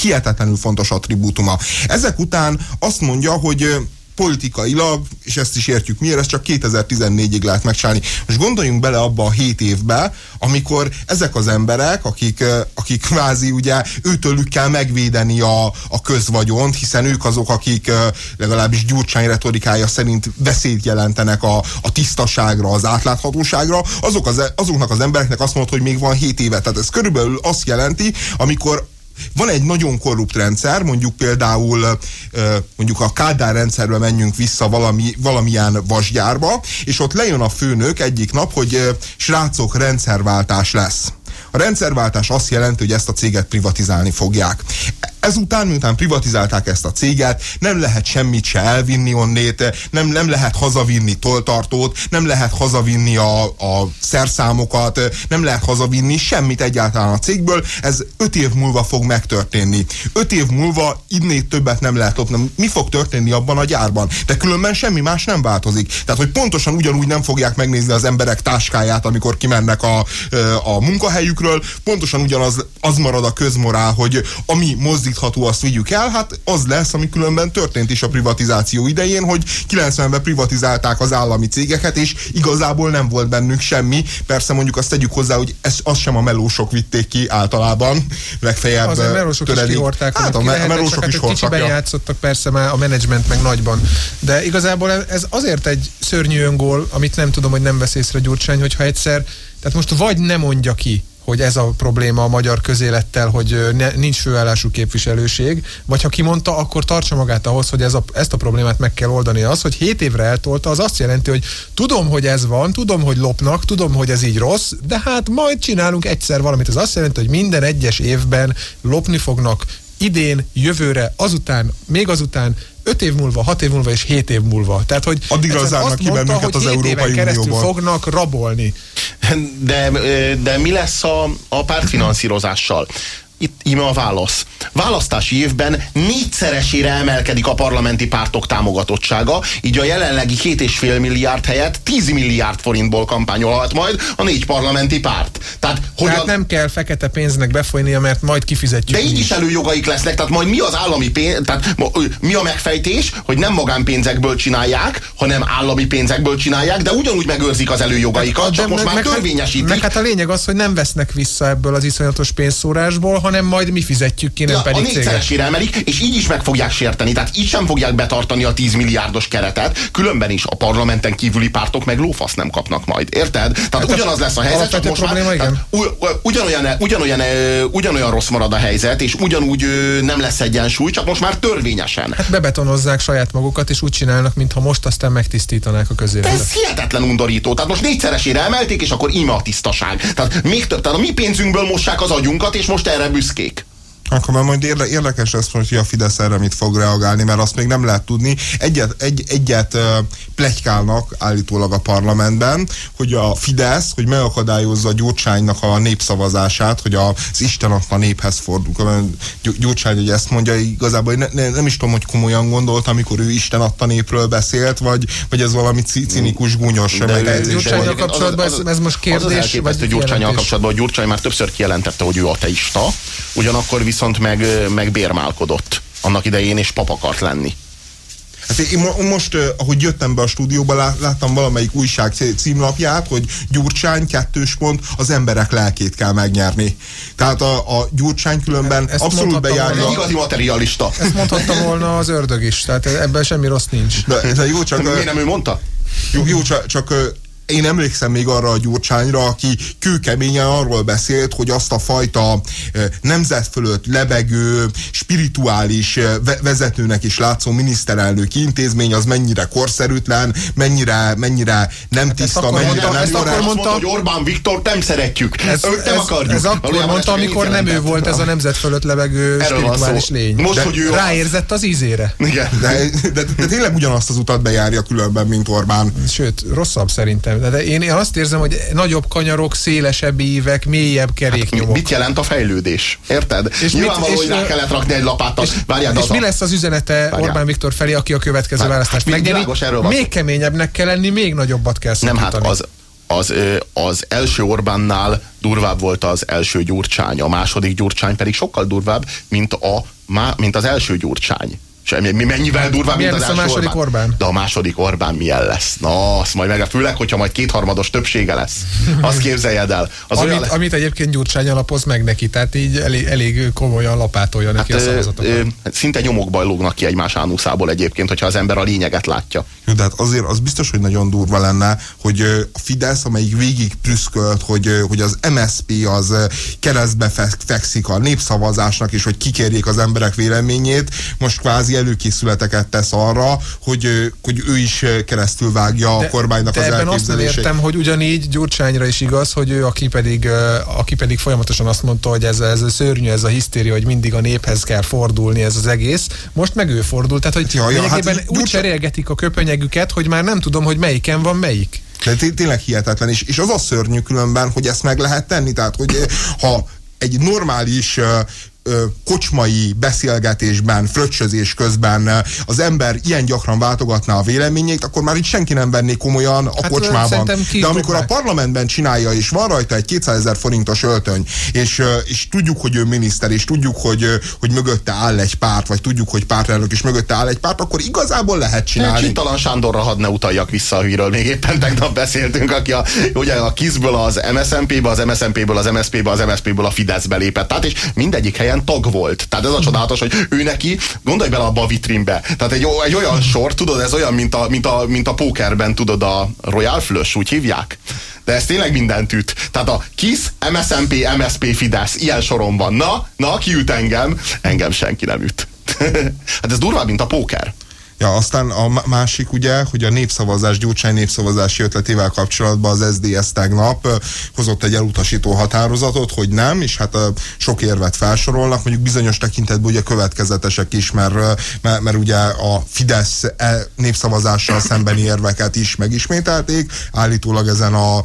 hihetetlenül fontos attribútuma. Ezek után azt mondja, hogy politikailag, és ezt is értjük miért, ez csak 2014-ig lehet megcsinálni. Most gondoljunk bele abba a 7 évbe, amikor ezek az emberek, akik, akik kvázi ugye őtőlük kell megvédeni a, a közvagyont, hiszen ők azok, akik legalábbis Gyurcsány retorikája szerint veszélyt jelentenek a, a tisztaságra, az átláthatóságra, azok az, azoknak az embereknek azt mondod, hogy még van 7 éve. Tehát ez körülbelül azt jelenti, amikor van egy nagyon korrupt rendszer, mondjuk például mondjuk a Kádár rendszerbe menjünk vissza valami, valamilyen vasgyárba, és ott lejön a főnök egyik nap, hogy srácok, rendszerváltás lesz. A rendszerváltás azt jelenti, hogy ezt a céget privatizálni fogják. Ezután, miután privatizálták ezt a céget, nem lehet semmit se elvinni onnét, nem, nem lehet hazavinni toltartót, nem lehet hazavinni a, a szerszámokat, nem lehet hazavinni semmit egyáltalán a cégből. Ez öt év múlva fog megtörténni. Öt év múlva innét többet nem lehet lopni. Mi fog történni abban a gyárban? De különben semmi más nem változik. Tehát, hogy pontosan ugyanúgy nem fogják megnézni az emberek táskáját, amikor kimennek a, a munkahelyükről, pontosan ugyanaz az marad a közmorál, hogy ami mozdít állítható, azt vigyük el, hát az lesz, ami különben történt is a privatizáció idején, hogy 90-ben privatizálták az állami cégeket, és igazából nem volt bennük semmi. Persze mondjuk azt tegyük hozzá, hogy ezt, azt sem a melósok vitték ki általában, legfeljebb Az a melósok töredik. is kihorták, hát a, me- a melósok hát is kicsiben játszottak persze már a menedzsment meg nagyban. De igazából ez azért egy szörnyű öngól, amit nem tudom, hogy nem vesz észre Gyurcsány, hogyha egyszer, tehát most vagy nem mondja ki, hogy ez a probléma a magyar közélettel, hogy ne, nincs főállású képviselőség, vagy ha kimondta, akkor tartsa magát ahhoz, hogy ez a, ezt a problémát meg kell oldani. Az, hogy 7 évre eltolta, az azt jelenti, hogy tudom, hogy ez van, tudom, hogy lopnak, tudom, hogy ez így rossz, de hát majd csinálunk egyszer valamit. Ez azt jelenti, hogy minden egyes évben lopni fognak idén, jövőre, azután, még azután, 5 év múlva, 6 év múlva és 7 év múlva. Tehát, hogy Addigra zárnak ki bennünket az Európai Unióból. fognak rabolni. De, de mi lesz a, a pártfinanszírozással? Itt íme a válasz. Választási évben négyszeresére emelkedik a parlamenti pártok támogatottsága, így a jelenlegi két és fél milliárd helyett 10 milliárd forintból kampányolhat majd a négy parlamenti párt. Tehát, hogy tehát a... nem kell fekete pénznek befolynia, mert majd kifizetjük. De így is előjogaik lesznek, tehát majd mi az állami pénz, tehát mi a megfejtés, hogy nem magánpénzekből csinálják, hanem állami pénzekből csinálják, de ugyanúgy megőrzik az előjogaikat, hát, csak most meg, már törvényesítik. Meg hát a lényeg az, hogy nem vesznek vissza ebből az iszonyatos pénzszórásból, hanem majd mi fizetjük ki, nem ja, pedig a négyszeresére emelik, és így is meg fogják sérteni. Tehát így sem fogják betartani a 10 milliárdos keretet, különben is a parlamenten kívüli pártok meg lófasz nem kapnak majd. Érted? Tehát hát ugyanaz lesz a helyzet, csak most probléma, már, igen. ugyanolyan, ugyanolyan, ugyanolyan rossz marad a helyzet, és ugyanúgy nem lesz egyensúly, csak most már törvényesen. Hát bebetonozzák saját magukat, és úgy csinálnak, mintha most aztán megtisztítanák a közéletet. Ez hihetetlen undorító. Tehát most négyszeresére emelték, és akkor íme a tisztaság. Tehát még több, tehát a mi pénzünkből mossák az agyunkat, és most erre Bruce Cake. Akkor már majd érde, érdekes lesz, hogy a Fidesz erre mit fog reagálni, mert azt még nem lehet tudni. Egyet, egy, egyet uh, plegykálnak állítólag a parlamentben, hogy a Fidesz, hogy megakadályozza Gyurcsánynak a népszavazását, hogy az Isten a néphez fordul. Gyurcsány, hogy ezt mondja, igazából ne, ne, nem is tudom, hogy komolyan gondolt, amikor ő Isten adta népről beszélt, vagy, vagy ez valami cinikus, gúnyos megjegyzés. kapcsolatban ez, ez most kérdés? Az, az vagy Gyurcsányjal kapcsolatban, hogy Gyurcsány már többször kijelentette, hogy ő ateista, ugyanakkor viszont meg, meg bérmálkodott annak idején, és pap akart lenni. Hát én most, ahogy jöttem be a stúdióba, láttam valamelyik újság címlapját, hogy Gyurcsány kettős pont, az emberek lelkét kell megnyerni. Tehát a, a Gyurcsány különben Ezt abszolút bejárja. Volna, igazi materialista. Ezt mondhatta volna az ördög is, tehát ebben semmi rossz nincs. De, de jó, csak... Miért nem ő mondta? Jó, jó csak, csak én emlékszem még arra a Gyurcsányra, aki kőkeményen arról beszélt, hogy azt a fajta nemzet fölött lebegő, spirituális vezetőnek is látszó miniszterelnöki intézmény az mennyire korszerűtlen, mennyire, mennyire nem hát tiszta, mennyire mondta, nem ezt akkor mondta, hogy Orbán Viktor nem szeretjük. Ez, Őt nem ez, akarjuk. Ez akkor Valójában mondta, amikor nem ő volt ez a nemzet fölött lebegő spirituális lény. Most, de hogy ő ráérzett az ízére. Igen. De, de, de, de tényleg ugyanazt az utat bejárja különben, mint Orbán. Sőt, rosszabb szerintem de én azt érzem, hogy nagyobb kanyarok, szélesebb évek, mélyebb keréknyomok. Hát, mit jelent a fejlődés? Érted? És Nyilvánvaló, mit, és, hogy rá kellett rakni egy lapáttal. És, Várjál, és mi lesz az üzenete Várjál. Orbán Viktor felé, aki a következő hát, választást hát, megnyeri? Még keményebbnek kell lenni, még nagyobbat kell szakítani. Nem, hát az, az, az első Orbánnál durvább volt az első gyurcsány, a második gyurcsány pedig sokkal durvább, mint, a, mint az első gyurcsány. Semmi, mi mennyivel durvább, mint az lesz a második Orbán? De a második Orbán milyen lesz? Na, azt majd meg, főleg, hogyha majd kétharmados többsége lesz. Azt képzeljed el. Az Amit, lesz- amit egyébként Gyurcsány alapoz meg neki, tehát így elég, elég komolyan lapátolja neki Hát, a ö, szavazatokat. ö, szinte nyomokban lógnak ki egymás ánuszából egyébként, hogyha az ember a lényeget látja. Jó, de hát azért az biztos, hogy nagyon durva lenne, hogy ö, a Fidesz, amelyik végig prüszkölt, hogy, ö, hogy az MSP az ö, keresztbe fe- fekszik a népszavazásnak, és hogy kikérjék az emberek véleményét, most kvázi előkészületeket tesz arra, hogy, hogy ő is keresztül vágja a kormánynak de az ebben azt nem értem, hogy ugyanígy Gyurcsányra is igaz, hogy ő, aki pedig, aki pedig folyamatosan azt mondta, hogy ez, ez a szörnyű, ez a hisztéria, hogy mindig a néphez kell fordulni ez az egész, most meg ő fordul, tehát hogy Ja, ja, hát úgy Gyurcsány- cserélgetik a köpenyegüket, hogy már nem tudom, hogy melyiken van melyik. De té- tényleg hihetetlen, és, és az a szörnyű különben, hogy ezt meg lehet tenni, tehát hogy ha egy normális kocsmai beszélgetésben, fröccsözés közben az ember ilyen gyakran váltogatná a véleményét, akkor már itt senki nem venné komolyan a Hát, kocsmában. De amikor a parlamentben csinálja, és van rajta egy 200 ezer forintos öltöny, és, és tudjuk, hogy ő miniszter, és tudjuk, hogy, hogy mögötte áll egy párt, vagy tudjuk, hogy pártelnök is mögötte áll egy párt, akkor igazából lehet csinálni. Csintalan Sándorra hadd ne utaljak vissza, akiről még éppen tegnap beszéltünk, aki a, ugye a KISZ-ből az MSZNP-be, az MSZNP-ből az MSZP-be, az MSZP-ből a Fideszbe lépett. Tehát és mindegyik helyen tag volt. Tehát ez a csodálatos, hogy ő neki, gondolj bele abba a vitrínbe. Tehát egy, egy olyan sor, tudod, ez olyan, mint a, mint a, mint a pókerben, tudod, a Royal Flush, úgy hívják. De ez tényleg mindent üt. Tehát a KISZ, MSZNP, MSZP, Fidesz, ilyen soron van. Na, na, ki üt engem? Engem senki nem üt. hát ez durvább, mint a póker. Ja, aztán a má- másik ugye, hogy a népszavazás, Gyurcsány népszavazási ötletével kapcsolatban az SDS tegnap hozott egy elutasító határozatot, hogy nem, és hát sok érvet felsorolnak, mondjuk bizonyos tekintetben ugye következetesek is, mert, mert, mert ugye a Fidesz e, népszavazással szembeni érveket is megismételték, állítólag ezen a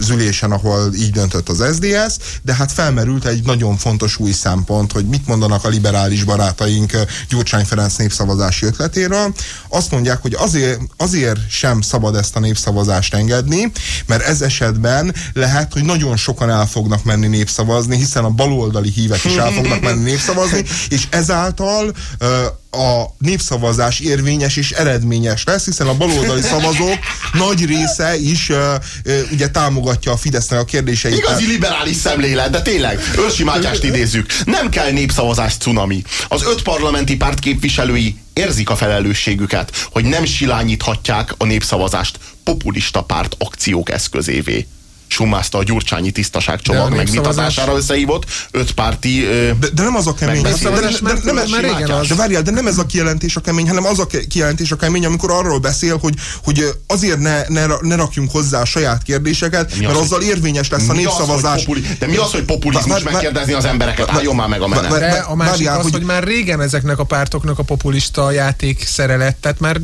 zülésen, ahol így döntött az SDS, de hát felmerült egy nagyon fontos új szempont, hogy mit mondanak a liberális barátaink Gyurcsány Ferenc népszavazási ötletéről. Azt mondják, hogy azért, azért sem szabad ezt a népszavazást engedni, mert ez esetben lehet, hogy nagyon sokan el fognak menni népszavazni, hiszen a baloldali hívek is el fognak menni népszavazni, és ezáltal a népszavazás érvényes és eredményes lesz, hiszen a baloldali szavazók nagy része is ö, ö, ugye támogatja a Fidesznek a kérdéseit. Igazi liberális szemlélet, de tényleg, Őrsi Mátyást idézzük. Nem kell népszavazás cunami. Az öt parlamenti párt képviselői érzik a felelősségüket, hogy nem silányíthatják a népszavazást populista párt akciók eszközévé. Summázta a gyurcsányi tisztaságcsomag De a népszavazás- megvitatására összehívott öt párti ö, De, de nem az a kemény. De, de, Megbeszélés. de, de, nem ez már régen az. De várjál, de nem ez a kijelentés a kemény, hanem az a kijelentés a kemény, amikor arról beszél, hogy, hogy azért ne, ne, ne rakjunk hozzá a saját kérdéseket, Mi az, mert hogy- azzal érvényes lesz a az, hogy népszavazás. populi- de mi az, hogy populizmus Vár- vár- megkérdezni az embereket? Álljon már meg a menet. vár- De Vár- a másik várjál, az, hogy... hogy- már régen ezeknek a pártoknak a populista játék szerelet, tehát már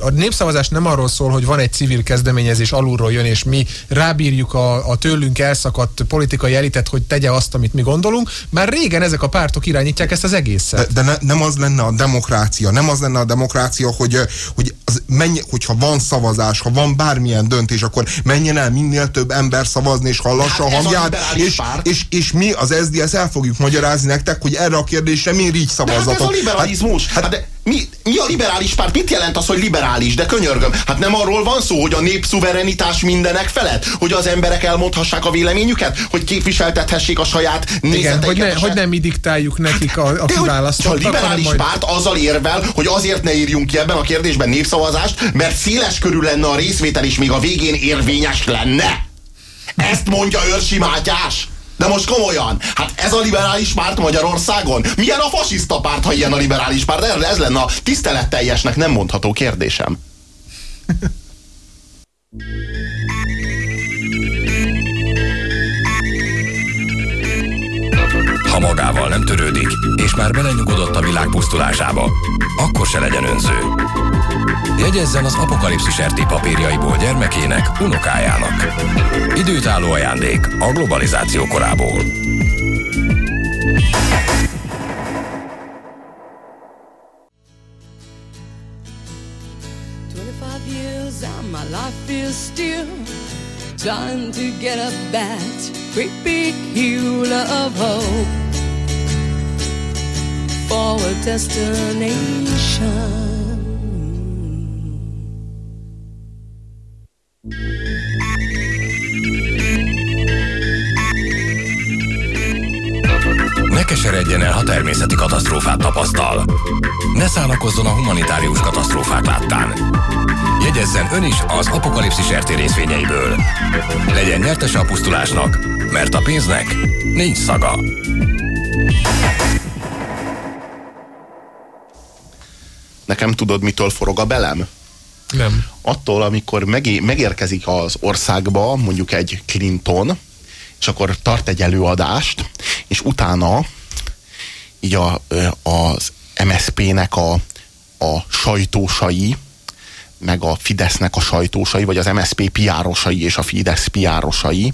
a népszavazás nem arról szól, hogy van egy civil kezdeményezés, alulról jön, és mi rábírjuk a, a tőlünk elszakadt politikai elitet, hogy tegye azt, amit mi gondolunk. Már régen ezek a pártok irányítják ezt az egészet. De, de ne, nem az lenne a demokrácia, nem az lenne a demokrácia, hogy, hogy az mennyi, hogyha van szavazás, ha van bármilyen döntés, akkor menjen el minél több ember szavazni, és hallassa Hát a hangját, és, párt. és, és, mi az SZDSZ el fogjuk magyarázni nektek, hogy erre a kérdésre miért így De hát ez szavazatok. a liberalizmus. Hát, hát de mi, mi a liberális párt? Mit jelent az, hogy liberális? De könyörgöm, hát nem arról van szó, hogy a népszuverenitás mindenek felett? Hogy az emberek elmondhassák a véleményüket? Hogy képviseltethessék a saját Igen, nézeteiket? hogy, ne, a hogy nem mi diktáljuk nekik a, a a kiválasztottak, hanem liberális majd... párt azzal érvel, hogy azért ne írjunk ki ebben a kérdésben népszavazást, mert széles körül lenne a részvétel, és még a végén érvényes lenne. Ezt mondja Őrsi Mátyás. De most komolyan, hát ez a liberális párt Magyarországon? Milyen a fasiszta párt, ha ilyen a liberális párt? Ez, ez lenne a tiszteletteljesnek nem mondható kérdésem. Ha magával nem törődik, és már belenyugodott a világ pusztulásába, akkor se legyen önző. Jegyezzen az apokalipszis RT papírjaiból gyermekének, unokájának. Időtálló ajándék a globalizáció korából. Still trying to get up that great big hill of hope. for a destination. Ne keseredjen el, ha természeti katasztrófát tapasztal. Ne szánakozzon a humanitárius katasztrófák láttán. Jegyezzen ön is az apokalipszis RT részvényeiből. Legyen nyertese a pusztulásnak, mert a pénznek nincs szaga. Nekem tudod, mitől forog a belem? Nem. Attól, amikor megé- megérkezik az országba mondjuk egy Clinton, és akkor tart egy előadást, és utána így a, az MSZP-nek a, a sajtósai, meg a Fidesznek a sajtósai, vagy az MSZP piárosai és a Fidesz piárosai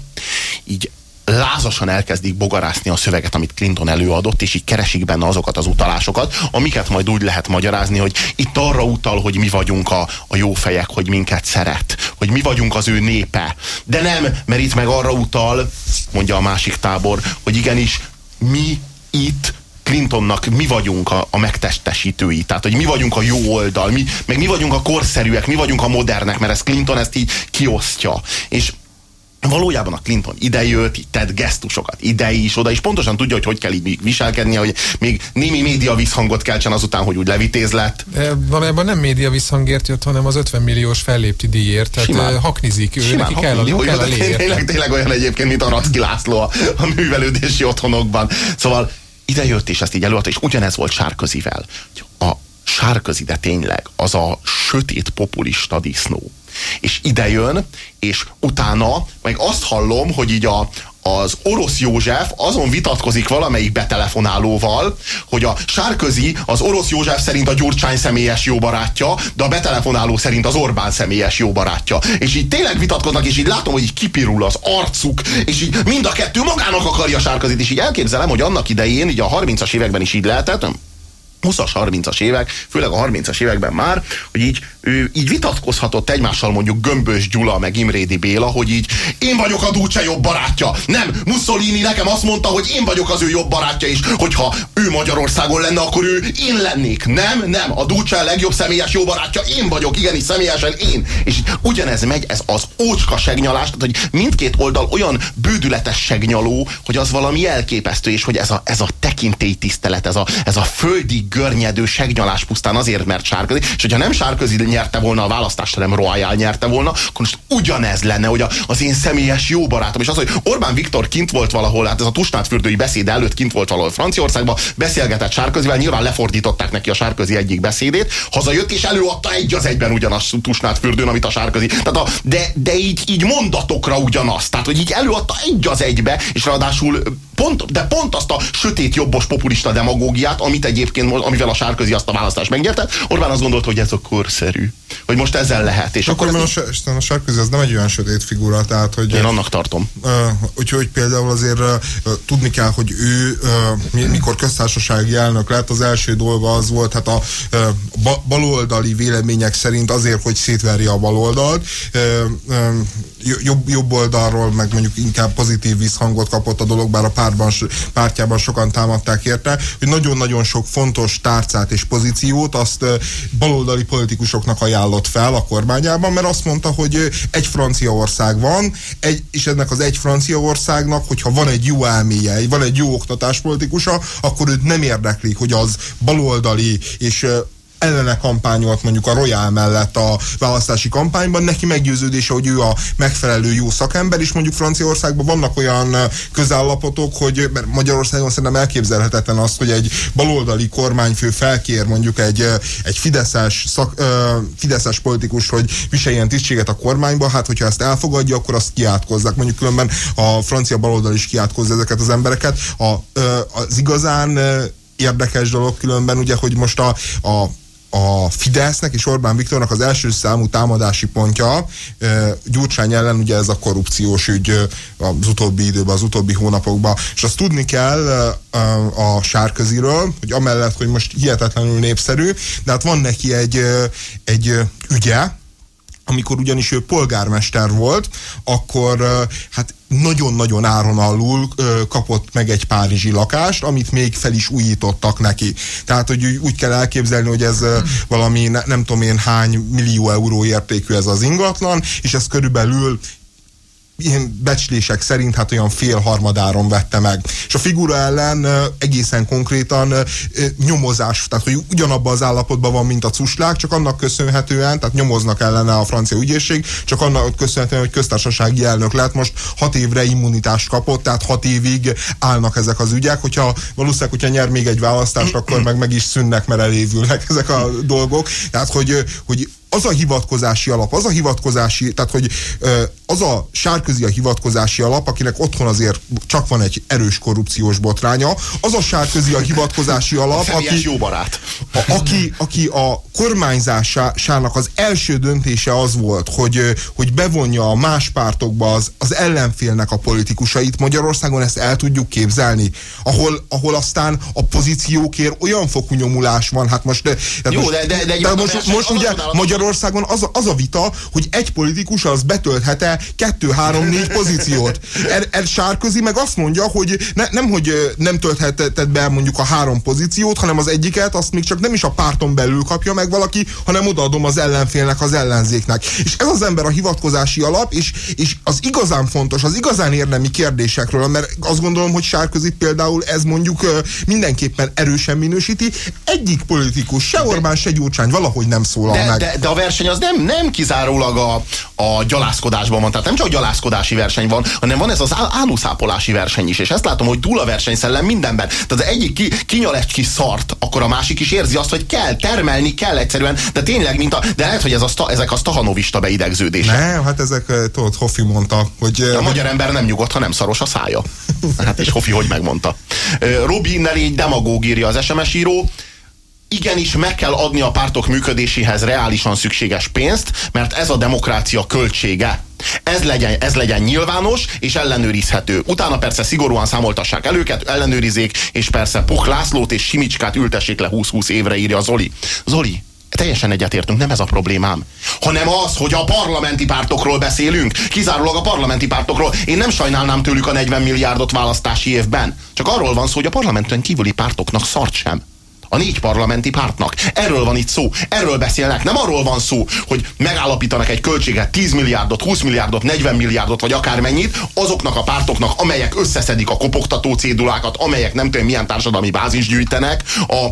így lázasan elkezdik bogarászni a szöveget, amit Clinton előadott, és így keresik benne azokat az utalásokat, amiket majd úgy lehet magyarázni, hogy itt arra utal, hogy mi vagyunk a, a jó fejek, hogy minket szeret, hogy mi vagyunk az ő népe. De nem, mert itt meg arra utal, mondja a másik tábor, hogy igenis mi itt Clintonnak mi vagyunk a, a megtestesítői, tehát hogy mi vagyunk a jó oldal, mi, meg mi vagyunk a korszerűek, mi vagyunk a modernek, mert ez Clinton ezt így kiosztja. És valójában a Clinton idejött, így tett gesztusokat ide is, oda is, pontosan tudja, hogy hogy kell így viselkednie, hogy még némi média visszhangot keltsen azután, hogy úgy levitéz lett. De valójában nem média visszhangért jött, hanem az 50 milliós fellépti díjért. Tehát Simán. Simán. haknizik ő, Simán, neki kell millió, kell a léért. tényleg, tényleg olyan egyébként, mint a Racki László a, a művelődési otthonokban. Szóval ide jött, és ezt így előadta, és ugyanez volt Sárközivel. A Sárközi, de tényleg, az a sötét populista disznó. És ide jön, és utána meg azt hallom, hogy így a, az orosz József azon vitatkozik valamelyik betelefonálóval, hogy a Sárközi az orosz József szerint a Gyurcsány személyes jó barátja, de a betelefonáló szerint az Orbán személyes jó barátja. És így tényleg vitatkoznak, és így látom, hogy így kipirul az arcuk, és így mind a kettő magának akarja Sárközit, és így elképzelem, hogy annak idején, így a 30-as években is így lehetett? 20-as, 30-as évek, főleg a 30-as években már, hogy így, ő, így vitatkozhatott egymással mondjuk Gömbös Gyula, meg Imrédi Béla, hogy így én vagyok a Dulce jobb barátja. Nem, Mussolini nekem azt mondta, hogy én vagyok az ő jobb barátja is, hogyha ő Magyarországon lenne, akkor ő én lennék. Nem, nem, a Dulce a legjobb személyes jó barátja, én vagyok, igenis személyesen én. És így ugyanez megy, ez az ócska segnyalás, tehát hogy mindkét oldal olyan bődületes segnyaló, hogy az valami elképesztő, és hogy ez a, ez a tekintélytisztelet, ez a, ez a földi görnyedő segnyalás pusztán azért, mert Sárközi, és hogyha nem Sárközi nyerte volna a választást, hanem Royal nyerte volna, akkor most ugyanez lenne, hogy a, az én személyes jó barátom, és az, hogy Orbán Viktor kint volt valahol, hát ez a Tusnádfürdői beszéd előtt kint volt valahol Franciaországban, beszélgetett Sárközivel, nyilván lefordították neki a Sárközi egyik beszédét, hazajött és előadta egy az egyben ugyanazt Tusnádfürdőn, amit a Sárközi. Tehát a, de, de így, így mondatokra ugyanaz. Tehát, hogy így előadta egy az egybe, és ráadásul pont, de pont azt a sötét jobbos populista demagógiát, amit egyébként, amivel a Sárközi azt a választást megnyerte, Orbán azt gondolta, hogy ez a korszerű. Hogy most ezzel lehet. És Akkor, akkor ezt, a, a Sárközi az nem egy olyan sötét figura, tehát hogy... én annak tartom. Uh, úgyhogy például azért uh, tudni kell, hogy ő uh, mikor köztársasági elnök lett, az első dolga az volt, hát a uh, ba baloldali vélemények szerint azért, hogy szétverje a baloldalt, uh, um, jobb, jobb oldalról, meg mondjuk inkább pozitív visszhangot kapott a dolog, bár a pártban, pártjában sokan támadták érte, hogy nagyon-nagyon sok fontos tárcát és pozíciót azt baloldali politikusoknak ajánlott fel a kormányában, mert azt mondta, hogy egy Franciaország van, egy, és ennek az egy Franciaországnak, hogyha van egy jó elméje, van egy jó oktatáspolitikusa, akkor őt nem érdekli, hogy az baloldali és ellene kampányolt mondjuk a Royal mellett a választási kampányban, neki meggyőződése, hogy ő a megfelelő jó szakember, és mondjuk Franciaországban vannak olyan közállapotok, hogy mert Magyarországon szerintem elképzelhetetlen az, hogy egy baloldali kormányfő felkér mondjuk egy, egy fideszes, szak, fideszes politikus, hogy viseljen tisztséget a kormányba, hát hogyha ezt elfogadja, akkor azt kiátkozzák. Mondjuk különben a francia baloldal is kiátkozza ezeket az embereket. A, az igazán érdekes dolog különben, ugye, hogy most a, a a Fidesznek és Orbán Viktornak az első számú támadási pontja Gyurcsány ellen ugye ez a korrupciós ügy az utóbbi időben, az utóbbi hónapokban. És azt tudni kell a sárköziről, hogy amellett, hogy most hihetetlenül népszerű, de hát van neki egy, egy ügye, amikor ugyanis ő polgármester volt, akkor hát nagyon-nagyon áron alul ö, kapott meg egy párizsi lakást, amit még fel is újítottak neki. Tehát, hogy úgy, kell elképzelni, hogy ez ö, valami ne, nem tudom én hány millió euró értékű ez az ingatlan, és ez körülbelül ilyen becslések szerint hát olyan fél harmadáron vette meg. És a figura ellen egészen konkrétan nyomozás, tehát hogy ugyanabban az állapotban van, mint a cuslák, csak annak köszönhetően, tehát nyomoznak ellene a francia ügyészség, csak annak köszönhetően, hogy köztársasági elnök lett, most hat évre immunitást kapott, tehát hat évig állnak ezek az ügyek, hogyha valószínűleg, hogyha nyer még egy választást, akkor meg meg is szűnnek, mert elévülnek ezek a dolgok. Tehát, hogy, hogy az a hivatkozási alap, az a hivatkozási, tehát hogy az a sárközi a hivatkozási alap, akinek otthon azért csak van egy erős korrupciós botránya, az a sárközi a hivatkozási alap, A aki, jó barát. a, aki, aki a kormányzásának az első döntése az volt, hogy, hogy bevonja a más pártokba az, az ellenfélnek a politikusait. Magyarországon ezt el tudjuk képzelni, ahol, ahol aztán a pozíciókért olyan fokú nyomulás van, hát most... De, Jó, most, de- de- de de most, most ugye csodálatos- Magyarországon az a, az a vita, hogy egy politikus az betölthet-e kettő, három, négy pozíciót. Er, er Sárközi meg azt mondja, hogy ne, nem, hogy nem töltheted be mondjuk a három pozíciót, hanem az egyiket, azt még csak nem is a párton belül kapja meg valaki, hanem odaadom az ellenfélnek, az ellenzéknek. És ez az ember a hivatkozási alap, és, és az igazán fontos, az igazán érdemi kérdésekről, mert azt gondolom, hogy Sárközi például ez mondjuk mindenképpen erősen minősíti. Egyik politikus, se Orbán, se Gyurcsány valahogy nem szólal De, meg. de, de a verseny az nem, nem kizárólag a, a gyalászkodásban van, tehát nem csak gyalászkodási verseny van, hanem van ez az áluszápolási verseny is, és ezt látom, hogy túl a versenyszellem mindenben. Tehát az egyik ki, kinyal egy kis szart, akkor a másik is érzi azt, hogy kell, termelni kell egyszerűen, de tényleg, mint a, de lehet, hogy ez a, ezek a stahanovista beidegződések. Nem, hát ezek, tudod, Hoffi mondta, hogy... A magyar ember nem nyugodt, ha nem szaros a szája. Hát és Hofi hogy megmondta. Robi Nelly demagóg írja az SMS író, igenis meg kell adni a pártok működéséhez reálisan szükséges pénzt, mert ez a demokrácia költsége. Ez legyen, ez legyen nyilvános és ellenőrizhető. Utána persze szigorúan számoltassák el őket, ellenőrizzék, és persze Puch Lászlót és Simicskát ültessék le 20-20 évre, írja Zoli. Zoli, teljesen egyetértünk, nem ez a problémám. Hanem az, hogy a parlamenti pártokról beszélünk. Kizárólag a parlamenti pártokról. Én nem sajnálnám tőlük a 40 milliárdot választási évben. Csak arról van szó, hogy a parlamenten kívüli pártoknak szart sem. A négy parlamenti pártnak. Erről van itt szó. Erről beszélnek. Nem arról van szó, hogy megállapítanak egy költséget 10 milliárdot, 20 milliárdot, 40 milliárdot, vagy akármennyit, azoknak a pártoknak, amelyek összeszedik a kopogtató cédulákat, amelyek nem tudom milyen társadalmi bázis gyűjtenek, a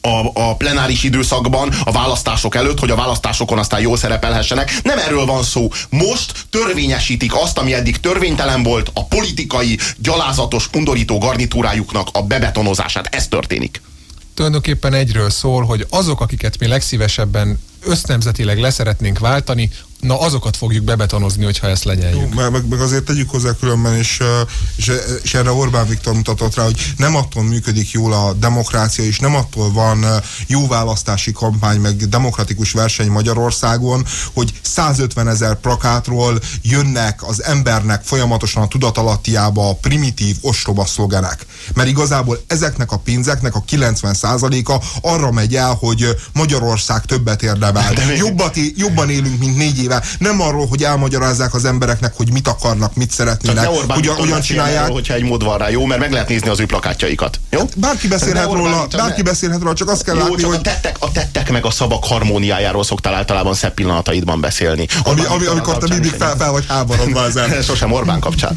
a, a plenáris időszakban, a választások előtt, hogy a választásokon aztán jól szerepelhessenek. Nem erről van szó. Most törvényesítik azt, ami eddig törvénytelen volt, a politikai, gyalázatos, undorító garnitúrájuknak a bebetonozását. Ez történik. Tulajdonképpen egyről szól, hogy azok, akiket mi legszívesebben össznemzetileg leszeretnénk váltani, na azokat fogjuk bebetonozni, hogyha ezt legyeljük. Meg, meg, meg azért tegyük hozzá különben, és, és, és erre Orbán Viktor mutatott rá, hogy nem attól működik jól a demokrácia, és nem attól van jó választási kampány, meg demokratikus verseny Magyarországon, hogy 150 ezer plakátról jönnek az embernek folyamatosan a tudatalattiába a primitív, ostoba szlogenek. Mert igazából ezeknek a pénzeknek a 90%-a arra megy el, hogy Magyarország többet érdemel. Jobbat, jobban élünk, mint négy éve. Nem arról, hogy elmagyarázzák az embereknek, hogy mit akarnak, mit szeretnének, hogyan, hogyan csinálják. Erről, hogyha egy mód van rá, jó? Mert meg lehet nézni az ő plakátjaikat. Jó? Bárki beszélhet róla, bárki beszélhet róla, csak azt kell Jó, látni, csak hogy a tettek, a tettek meg a szavak harmóniájáról szoktál általában szebb pillanataidban beszélni. ami, ami, amikor te mindig fel, fel vagy háborodva egy- Sosem Orbán kapcsán.